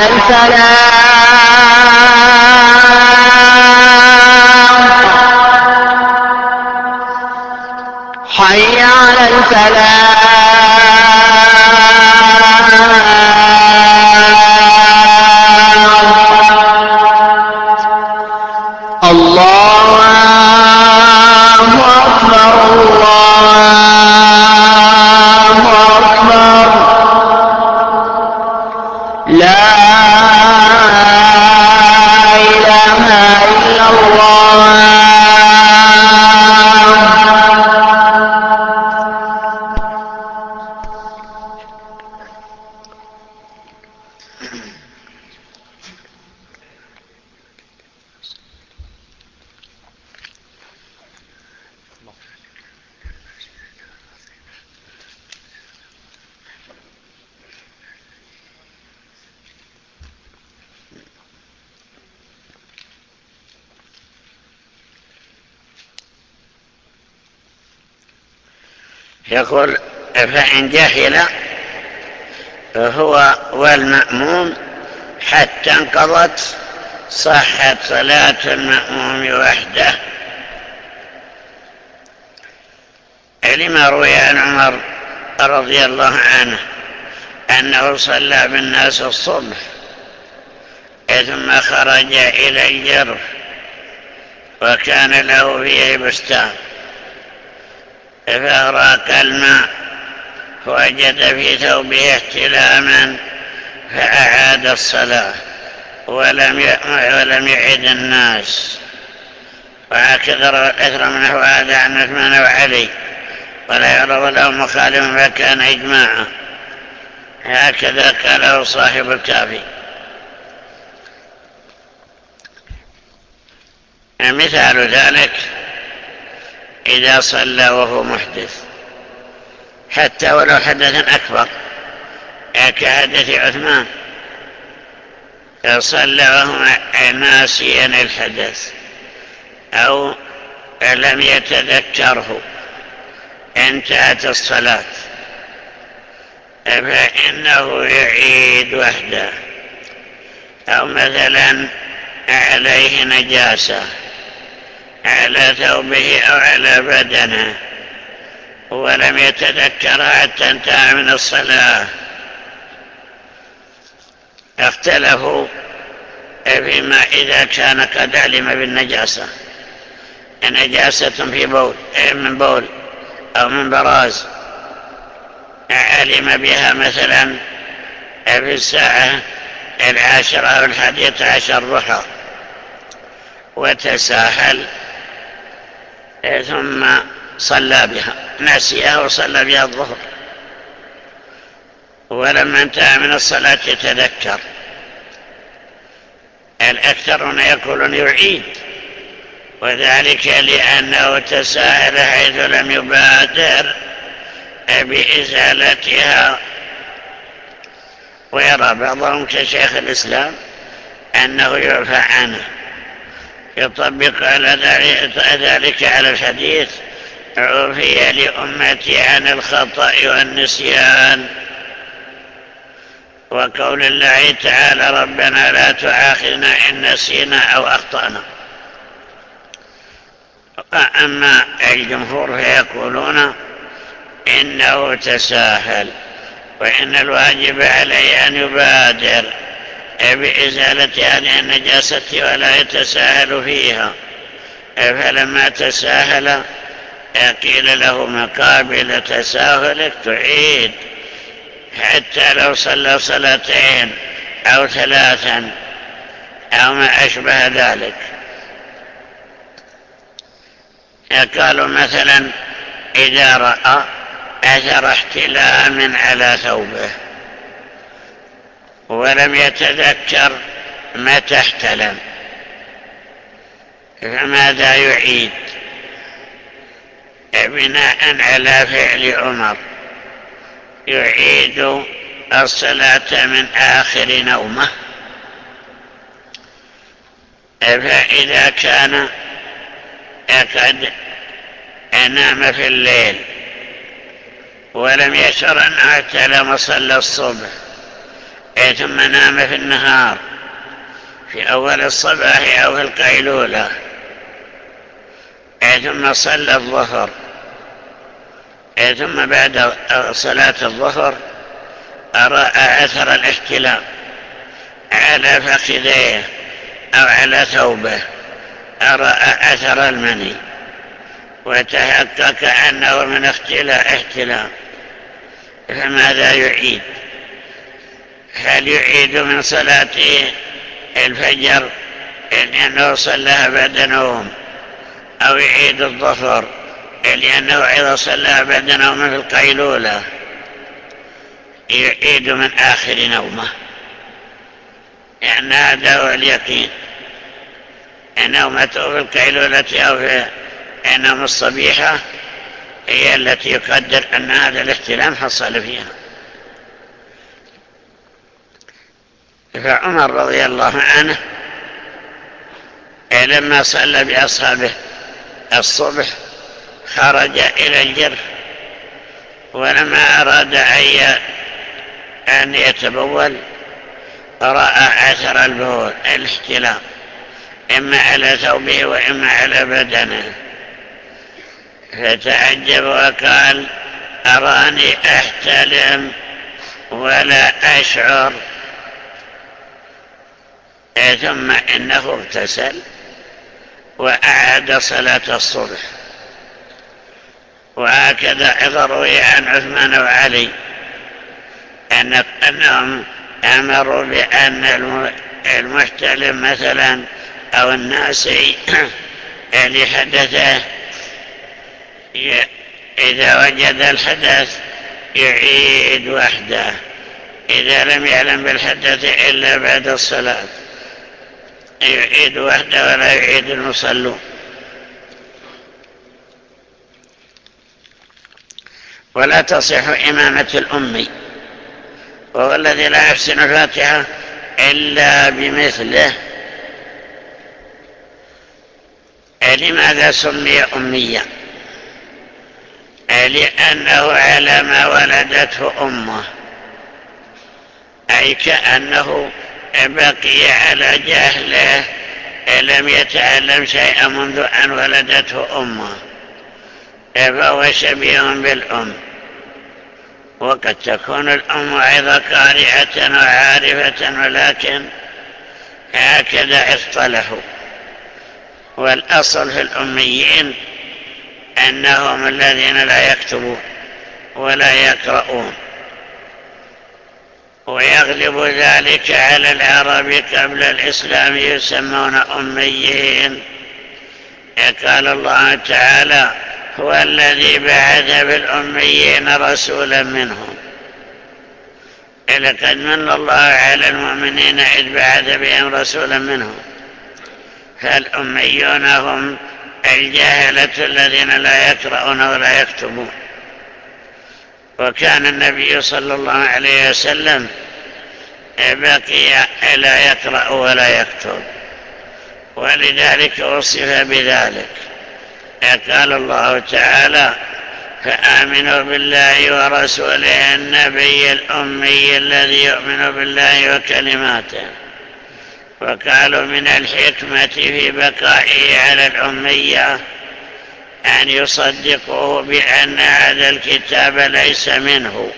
على الفلاح يقول فإن جهل هو والمأموم حتى انقضت صحت صلاة المأموم وحده. لما روي عن عمر رضي الله عنه أنه صلى بالناس الصبح ثم خرج إلى الجرف وكان له فيه بستان. فأراق الماء وجد في ثوبه احتلاما فأعاد الصلاة ولم ولم يعد الناس. وهكذا روى الأثر من هذا عن عثمان وعلي. ولا يعرض له مخالف فكان إجماعا. هكذا قاله صاحب الكافي. مثال ذلك إذا صلى وهو محدث. حتى ولو حدث أكبر. كحدث عثمان. صلى وهو ناسيا الحدث. أو لم يتذكره. انتهت الصلاة. فإنه يعيد وحده. أو مثلا عليه نجاسة. على ثوبه أو على بدنه ولم يتذكرها حتى انتهى من الصلاة. اختلفوا فيما إذا كان قد علم بالنجاسة. نجاسة في بول من بول أو من براز. علم بها مثلا في الساعة العاشرة أو الحادية عشر ضحى وتساهل ثم صلى بها نسيها وصلى بها الظهر. ولما انتهى من الصلاة يتذكر. الأكثرون يقولون يعيد. وذلك لأنه تساهل حيث لم يبادر بإزالتها. ويرى بعضهم كشيخ الإسلام أنه يعفى عنه. يطبق على ذلك على الحديث عفي لأمتي عن الخطأ والنسيان. وقول الله تعالى ربنا لا تؤاخذنا إن نسينا أو أخطأنا. أما الجمهور فيقولون إنه تساهل وإن الواجب عليه أن يبادر. بإزالة هذه النجاسة ولا يتساهل فيها. فلما تساهل قيل له مقابل تساهلك تعيد. حتى لو صلى صلاتين أو ثلاثا أو ما أشبه ذلك. قالوا مثلا إذا رأى أثر احتلام على ثوبه. ولم يتذكر متى احتلم فماذا يعيد؟ بناء على فعل عمر. يعيد الصلاة من آخر نومة. فإذا كان قد نام في الليل ولم يشعر أنه احتلم صلى الصبح ثم نام في النهار في أول الصباح أو في القيلولة. ثم صلى الظهر ثم بعد صلاة الظهر رأى أثر الاحتلام على فخذيه أو على ثوبه رأى أثر المني. وتحقق أنه من احتلام فماذا يعيد؟ هل يعيد من صلاة الفجر لأنه صلىها بعد نوم؟ أو يعيد الظهر لأنه إذا صلى بعد نوم في القيلولة؟ يعيد من آخر نومة. لأن هذا هو اليقين. نومته في القيلولة أو في نوم الصبيحة هي التي يقدر أن هذا الاحتلام حصل فيها. فعمر رضي الله عنه لما صلى بأصحابه. الصبح خرج إلى الجرف ولما أراد أن يتبول رأى أثر البول الاحتلام إما على ثوبه وإما على بدنه. فتعجب وقال أراني أحتلم ولا أشعر؟ ثم إنه اغتسل وأعاد صلاة الصبح. وهكذا روي عن عثمان وعلي أن أنهم أمروا بأن المحتلم مثلا أو الناس اللي حدثه إذا وجد الحدث يعيد وحده إذا لم يعلم بالحدث إلا بعد الصلاة. يعيد وحده ولا يعيد المصلون. ولا تصح إمامة الأمي وهو الذي لا يحسن الفاتحة إلا بمثله. لماذا سمي أميا لأنه على ما ولدته أمه أي كأنه بقي على جهله لم يتعلم شيئا منذ أن ولدته أمه. فهو شبيه بالأم. وقد تكون الأم أيضا قارعة وعارفة ولكن هكذا اصطلحوا والأصل في الأميين أنهم الذين لا يكتبون ولا يقرؤون. ويغلب ذلك على العرب قبل الإسلام يسمون أميين. قال الله تعالى هو الذي بعث بالأميين رسولا منهم. لقد من الله على المؤمنين إذ بعث بهم رسولا منهم. فالأميون هم الجاهلة الذين لا يقرؤون ولا يكتبون. وكان النبي صلى الله عليه وسلم بقي لا يقرأ ولا يكتب. ولذلك وصف بذلك. قال الله تعالى فآمنوا بالله ورسوله النبي الأمي الذي يؤمن بالله وكلماته. وقالوا من الحكمة في بقائه على الأمية أن يصدقوه بأن هذا الكتاب ليس منه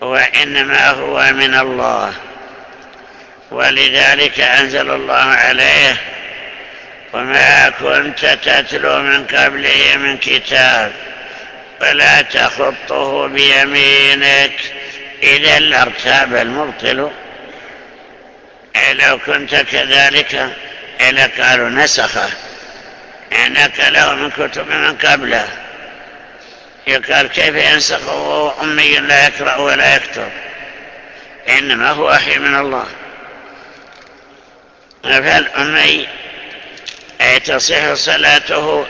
وإنما هو من الله. ولذلك أنزل الله عليه وما كنت تتلو من قبله من كتاب ولا تخطه بيمينك. إذا لارتاب المبطل. لو كنت كذلك إلا قالوا نسخة. إنك له من كتب من قبله. يقال كيف ينسخ وهو أمي لا يقرأ ولا يكتب؟ إنما هو وحي من الله. فالأمي تصح صلاته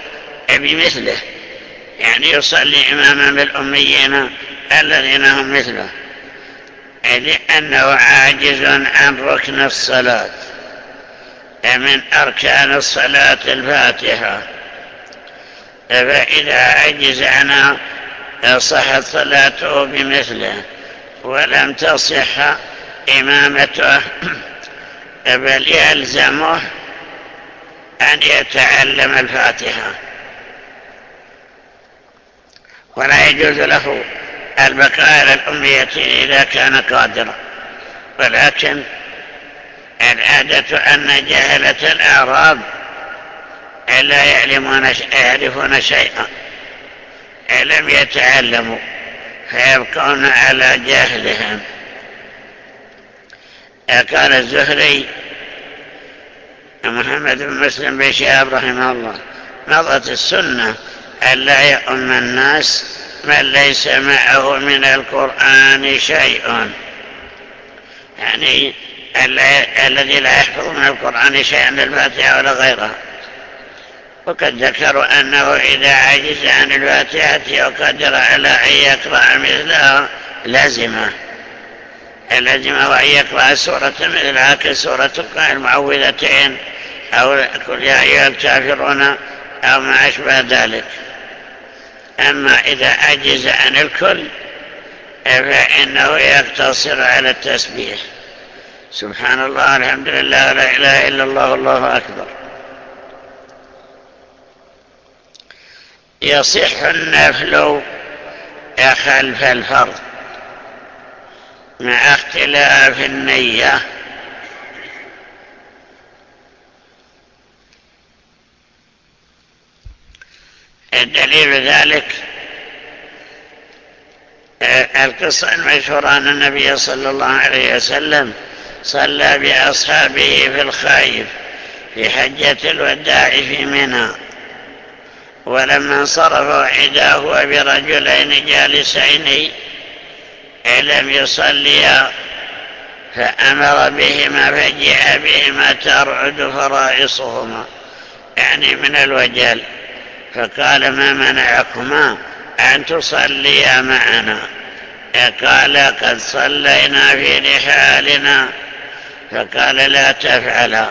بمثله؟ يعني يصلي إماما بالأميين الذين هم مثله. لأنه عاجز عن ركن الصلاة. من أركان الصلاة الفاتحة. فإذا عجز عنها صحت صلاته بمثله ولم تصح إمامته بل يلزمه أن يتعلم الفاتحة. ولا يجوز له البقاء على الأمية إذا كان قادرا. ولكن العادة أن جهلة الأعراب لا يعلمون يعرفون شيئا لم يتعلموا فيبقون على جهلهم. قال الزهري محمد بن مسلم بن شهاب رحمه الله مضت السنة أن لا يؤم الناس من ليس معه من القرآن شيء. يعني الذي لا يحفظ من القرآن شيئا للفاتحة ولا غيرها. وقد ذكروا أنه إذا عجز عن الفاتحة وقدر على أن يقرأ مثلها لازمه لازمه أن يقرأ سورة مثلها كسورة المعوذتين أو كل أيها الكافرون أو ما أشبه ذلك. أما إذا عجز عن الكل فإنه يقتصر على التسبيح. سبحان الله الحمد لله لا إله إلا الله الله أكبر. يصح النفل خلف الفرض مع اختلاف النية. الدليل ذلك القصة المشهورة أن النبي صلى الله عليه وسلم صلى بأصحابه في الخايف في حجة الوداع في منى. ولما انصرف عداه برجلين جالسين لم يصليا فأمر بهما فجاء بهما ترعد فرائصهما يعني من الوجل. فقال ما منعكما أن تصليا معنا؟ قال قد صلينا في رحالنا. فقال لا تفعلا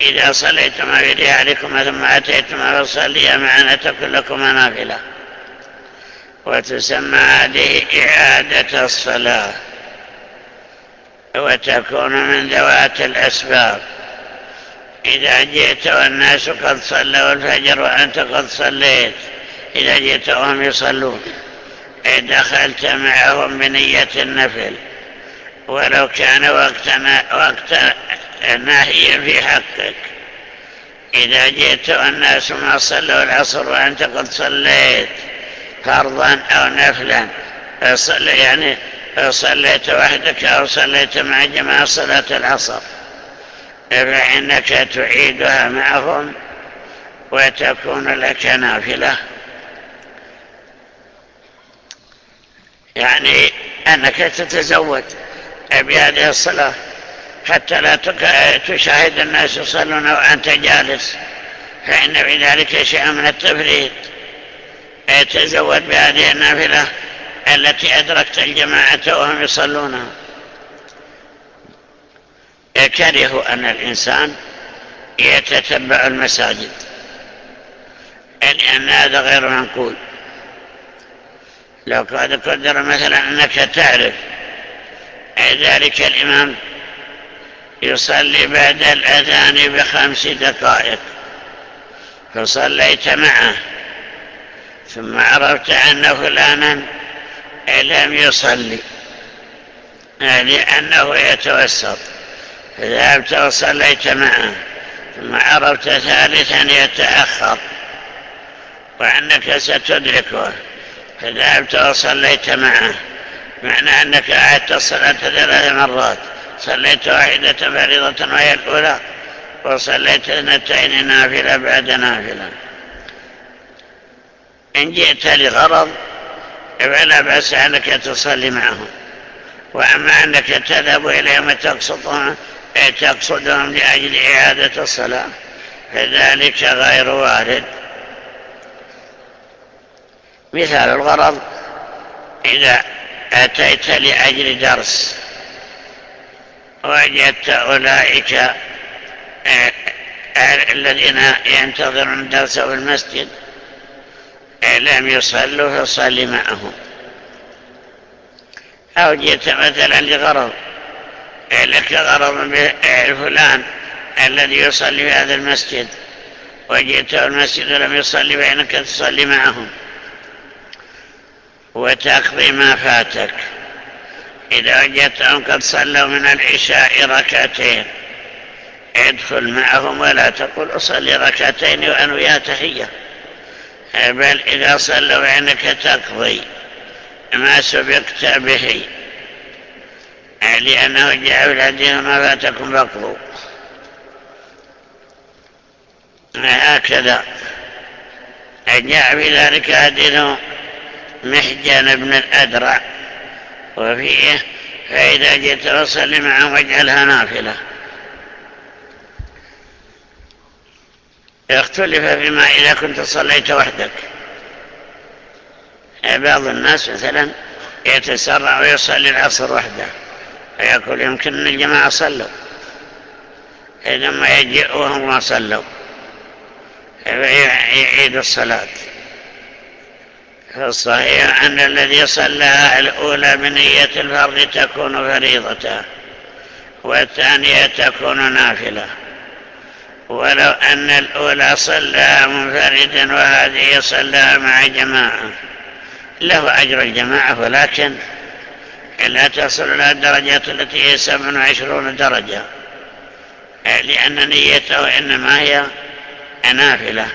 إذا صليتما في رحالكما ثم أتيتما فصليا معنا تكن لكما نافلة. وتسمى هذه إعادة الصلاة. وتكون من ذوات الأسباب. إذا جئت والناس قد صلوا الفجر وأنت قد صليت. إذا جئت وهم يصلون دخلت معهم بنية النفل. ولو كان وقت, وقت نهي في حقك. إذا جئت والناس ما صلوا العصر وأنت قد صليت فرضا أو نفلا يعني صليت وحدك أو صليت مع جماعة صلاة العصر. فإنك تعيدها معهم وتكون لك نافلة. يعني أنك تتزود بهذه الصلاة حتى لا تشاهد الناس يصلون وأنت جالس. فإن في ذلك شيء من التفريط. تزود بهذه النافلة التي أدركت الجماعة وهم يصلونها كره أن الإنسان يتتبع المساجد. لأن هذا غير منقول. لو قد قدر مثلا أنك تعرف ذلك الإمام يصلي بعد الأذان بخمس دقائق. فصليت معه ثم عرفت أن فلانا لم يصلي. لأنه يتوسط. فذهبت وصليت معه ثم عرفت ثالثا يتأخر. وأنك ستدركه. فذهبت وصليت معه. معنى أنك أعدت الصلاة ثلاث مرات. صليت واحدة فريضة وهي الأولى وصليت اثنتين نافلة بعد نافلة. إن جئت لغرض فلا بأس أنك تصلي معهم. وأما أنك تذهب إليهم وتقصدهم تقصدهم لأجل إعادة الصلاة فذلك غير وارد. مثال الغرض إذا أتيت لأجل درس. وجدت أولئك آه، الذين ينتظرون الدرس في المسجد لم يصلوا فصل معهم. أو جئت مثلا لغرض لك غرض بفلان الذي يصلي في هذا المسجد. وجئت المسجد ولم يصلي فإنك تصلي معهم. وتقضي ما فاتك. إذا وجدتهم قد صلوا من العشاء ركعتين ادخل معهم ولا تقول أصلي ركعتين وأنويا تحية. بل إذا صلوا فإنك تقضي ما سبقت به لأنه جاء الحديث ما فاتكم فاقضوا هكذا. جاء في ذلك حديث محجن بن الأدرع. وفيه فإذا جئت وصل معهم واجعلها نافلة اختلف فيما إذا كنت صليت وحدك. بعض الناس مثلا يتسرع ويصلي العصر وحده. فيقول يمكن أن الجماعة صلوا. لما يجيء وهم ما صلوا. يعيد الصلاة. فالصحيح أن الذي صلى الأولى بنية الفرض تكون فريضة والثانية تكون نافلة. ولو أن الأولى صلى منفردا وهذه صلى مع جماعة. له أجر الجماعة ولكن لا تصل إلى الدرجات التي هي 27 درجة. لأن نيته إنما هي نافلة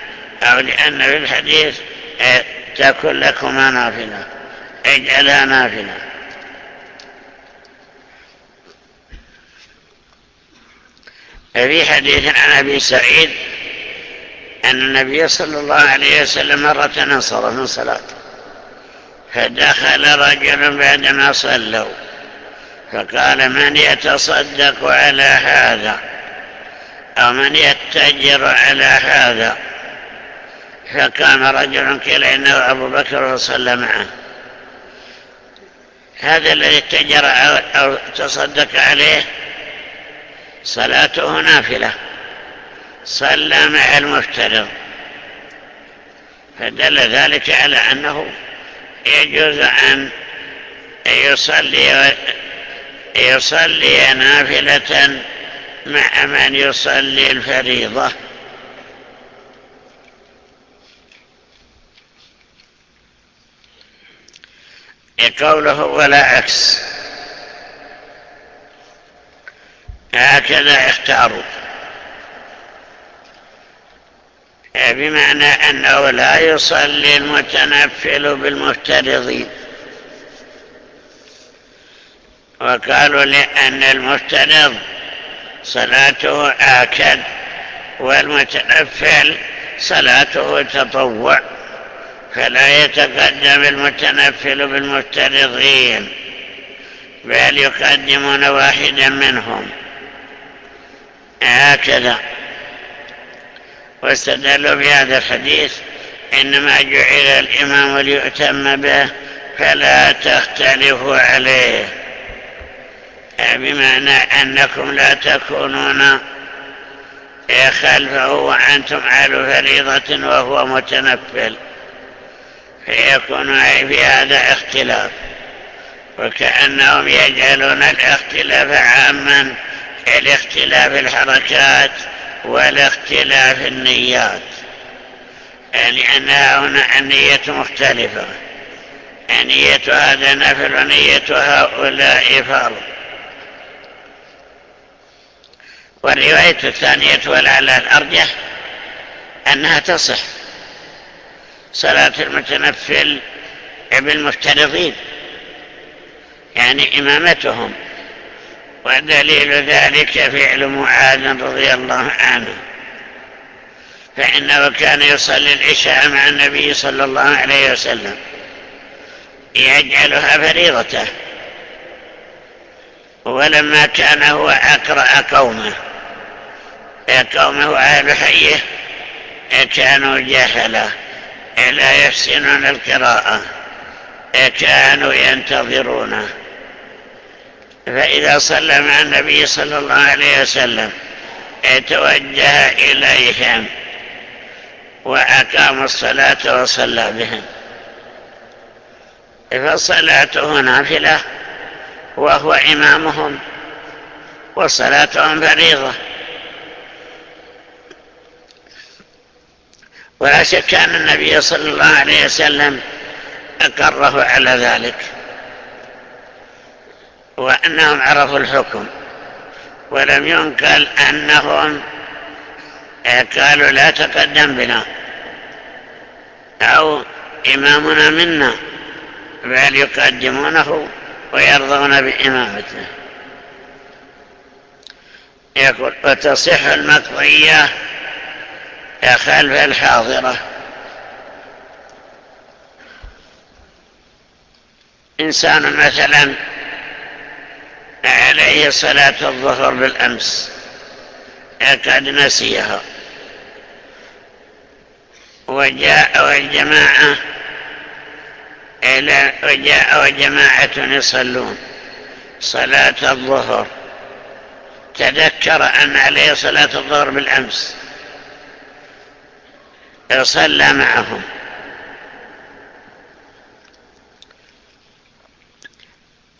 أو لأن في الحديث تكن لكما نافلة. اجعلها نافلة. في حديث عن أبي سعيد أن النبي صلى الله عليه وسلم مرة انصرف من صلاته فدخل رجل بعدما صلوا. فقال من يتصدق على هذا؟ أو من يتجر على هذا؟ فقام رجل قيل إنه أبو بكر وصلى معه. هذا الذي اتجر أو تصدق عليه صلاته نافلة. صلى مع المفترض. فدل ذلك على أنه يجوز أن يصلي يصلي نافلة مع من يصلي الفريضة. قوله ولا عكس. هكذا اختاروا. بمعنى أنه لا يصلي المتنفل بالمفترضين. وقالوا لأن المفترض صلاته آكد والمتنفل صلاته تطوع. فلا يتقدم المتنفل بالمفترضين بل يقدمون واحدا منهم. هكذا. واستدلوا بهذا الحديث إنما جعل الإمام ليؤتم به فلا تختلفوا عليه. بمعنى أنكم لا تكونون خلفه وأنتم على فريضة وهو متنفل. فيكون في هذا اختلاف. وكأنهم يجعلون الاختلاف عاما الاختلاف الحركات والاختلاف النيات. لأنها هنا النية مختلفة. نية هذا نفل ونية هؤلاء فرض. والرواية الثانية والعلى الأرجح أنها تصح. صلاة المتنفل بالمفترضين يعني إمامتهم ودليل ذلك فعل معاذ رضي الله عنه فإنه كان يصلي العشاء مع النبي صلى الله عليه وسلم يجعلها فريضته ولما كان هو أقرأ قومه قومه أهل حيه كانوا جهلا لا يحسنون القراءة كانوا ينتظرونه فإذا صلى مع النبي صلى الله عليه وسلم توجه إليهم وأقام الصلاة وصلى بهم. فصلاته نافلة وهو إمامهم وصلاتهم فريضة. ولا شك أن النبي صلى الله عليه وسلم أقره على ذلك وأنهم عرفوا الحكم ولم ينقل أنهم قالوا لا تقدم بنا أو إمامنا منا بل يقدمونه ويرضون بإمامته. يقول وتصح المقضية خلف الحاضرة. إنسان مثلا عليه صلاة الظهر بالأمس قد نسيها. وجاء والجماعة إلى وجاء وجماعة يصلون صلاة الظهر. تذكر أن عليه صلاة الظهر بالأمس. صلى معهم.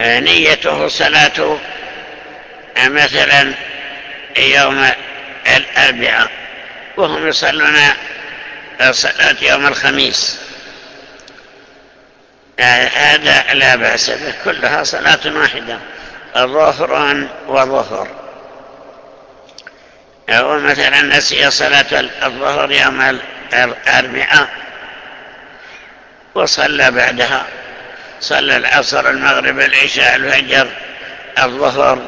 نيته صلاة مثلا يوم الأربعاء وهم يصلون صلاة يوم الخميس. هذا لا بأس به كلها صلاة واحدة الظهر وظهر ومثلا نسي صلاة الظهر يوم وصلى بعدها. صلى العصر المغرب العشاء الفجر الظهر.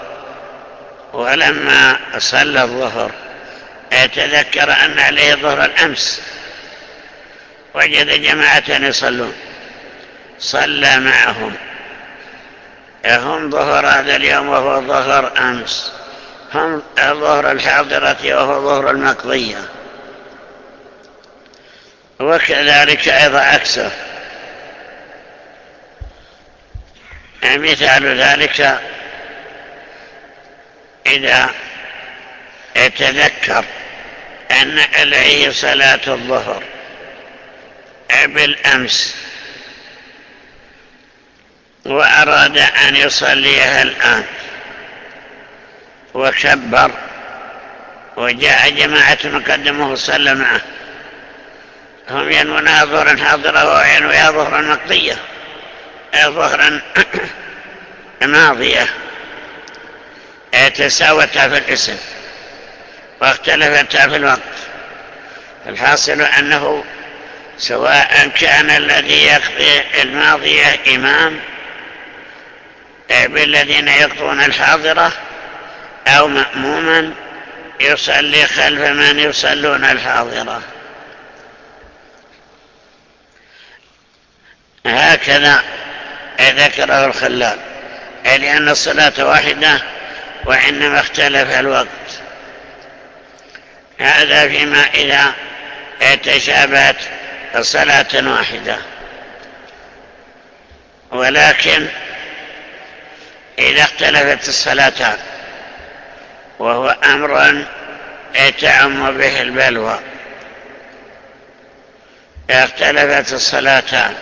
ولما صلى الظهر تذكر أن عليه ظهر الأمس. وجد جماعة يصلون. صلى معهم. هم ظهر هذا اليوم وهو ظهر أمس. هم ظهر الحاضرة وهو ظهر المقضية. وكذلك أيضا أكثر. مثال ذلك إذا يتذكر أن عليه صلاة الظهر بالأمس وأراد أن يصليها الآن وكبر وجاء جماعة مقدمه صلى معه. هم ينونها ظهرا حاضرة وينويها ظهرا مقضية. ظهرا ماضية. تساوتا في الاسم واختلفتا في الوقت. الحاصل أنه سواء كان الذي يقضي الماضية إمام بالذين يقضون الحاضرة أو مأموما يصلي خلف من يصلون الحاضرة. هكذا ذكره الخلال لأن الصلاة واحدة وإنما اختلف الوقت. هذا فيما إذا تشابهت صلاة واحدة. ولكن إذا اختلفت الصلاتان وهو أمر تعم به البلوى. اختلفت الصلاتان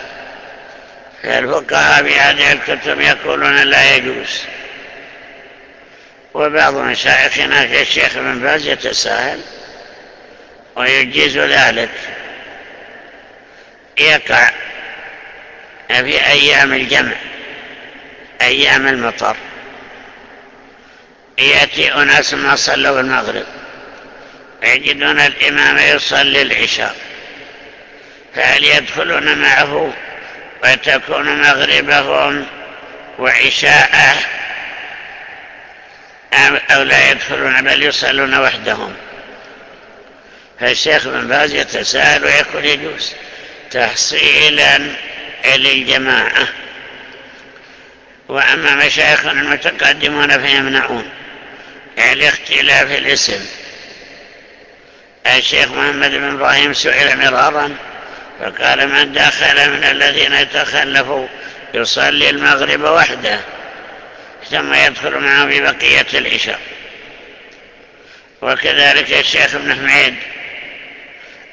فالفقهاء بهذه الكتب يقولون لا يجوز. وبعض مشايخنا كالشيخ ابن باز يتساهل ويجيز ذلك. يقع في أيام الجمع أيام المطر. يأتي أناس ما صلوا المغرب يجدون الإمام يصلي العشاء فهل يدخلون معه وتكون مغربهم وعشاءه أو لا يدخلون بل يصلون وحدهم. فالشيخ بن باز يتساءل ويقول يجوز تحصيلا للجماعة. وأما مشايخنا المتقدمون فيمنعون لاختلاف الاسم. الشيخ محمد بن إبراهيم سئل مرارا فقال من دخل من الذين يتخلفوا يصلي المغرب وحده ثم يدخل معه في بقية العشاء. وكذلك الشيخ ابن حميد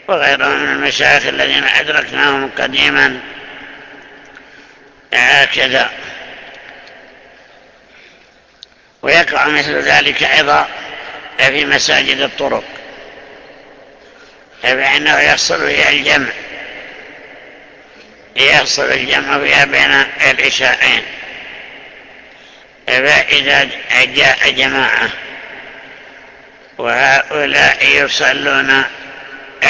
وغيره من المشايخ الذين أدركناهم قديما هكذا. ويقع مثل ذلك أيضا في مساجد الطرق فإنه يحصل فيها الجمع. يحصل الجمع بين العشاءين. فإذا جاء جماعة وهؤلاء يصلون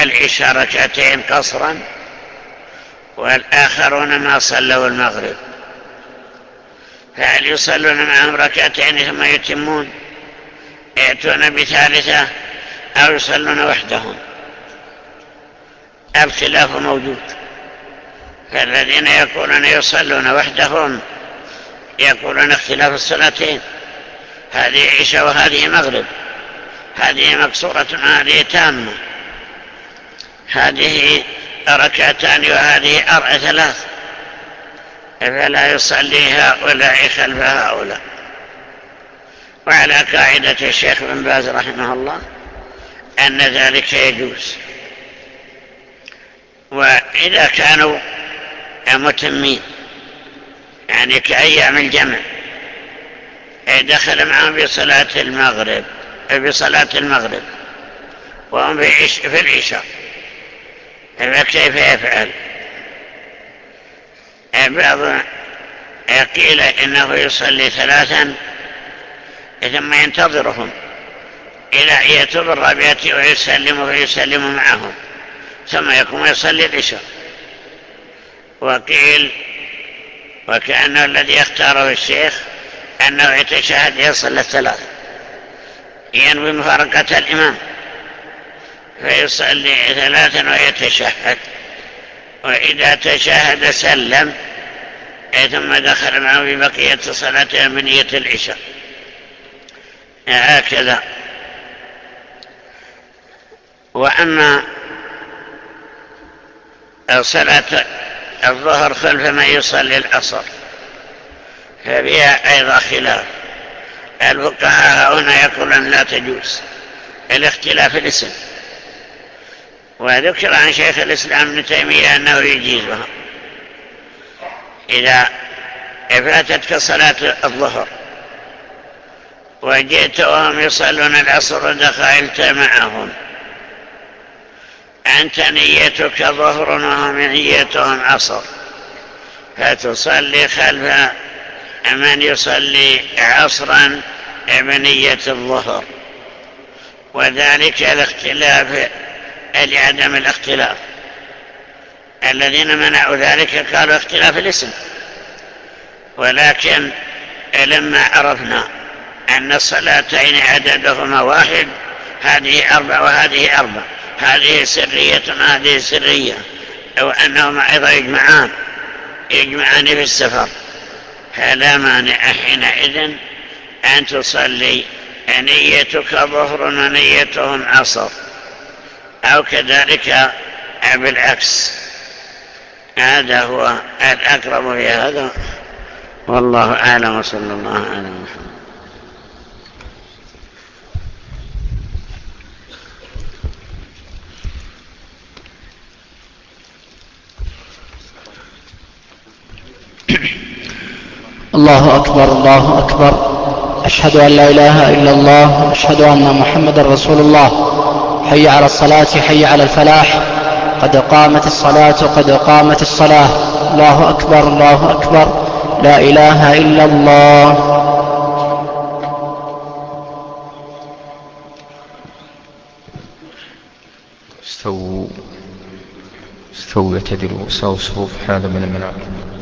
العشاء ركعتين قصرا والآخرون ما صلوا المغرب. فهل يصلون معهم ركعتين ثم يتمون يأتون بثالثة أو يصلون وحدهم؟ الخلاف موجود. فالذين يقولون يصلون وحدهم يقولون اختلاف الصلاتين هذه عشاء وهذه مغرب هذه مقصورة هذه تامة. هذه ركعتان وهذه أربع ثلاث. فلا يصلي هؤلاء خلف هؤلاء؟ وعلى قاعدة الشيخ بن باز رحمه الله أن ذلك يجوز. وإذا كانوا متمين يعني كأيام الجمع دخل معهم بصلاة المغرب بصلاة المغرب. وهم في العشاء. فكيف يفعل؟ بعض قيل إنه يصلي ثلاثا ثم ينتظرهم. إلى عية بالرابعة ويسلم ويسلم معهم. ثم يقوم يصلي العشاء. وقيل وكأنه الذي اختاره الشيخ أنه يتشهد يصل الثلاث ينوي مفارقة الإمام. فيصلي ثلاثا ويتشهد. وإذا تشهد سلم ثم دخل معه في بقية صلاته بنية العشاء. هكذا. وأما صلاة الظهر خلف من يصلي العصر. فبها أيضا خلاف. الفقهاء هنا يقولون لا تجوز. الاختلاف الاسم. وذكر عن شيخ الإسلام ابن تيمية أنه يجيزها. إذا فاتتك صلاة الظهر وجئت وهم يصلون العصر ودخلت معهم. أنت نيتك ظهر وهم نيتهم عصر. فتصلي خلف من يصلي عصرا بنية الظهر. وذلك الاختلاف لعدم الاختلاف. الذين منعوا ذلك قالوا اختلاف الاسم. ولكن لما عرفنا أن الصلاتين عددهما واحد هذه أربع وهذه أربع هذه سرية هذه سرية. أو أنهما أيضا يجمعان يجمعان في السفر. فلا مانع حينئذ أن تصلي. نيتك ظهر ونيتهم عصر. أو كذلك بالعكس. هذا هو الأقرب في هذا. والله أعلم وصلى الله على محمد. الله أكبر الله أكبر. أشهد أن لا إله إلا الله أشهد أن محمد رسول الله. حي على الصلاة حي على الفلاح. قد قامت الصلاة قد قامت الصلاة. الله أكبر الله أكبر. لا إله إلا الله. استووا. استووا اعتدلوا سووا صفوف. هذا من المناكب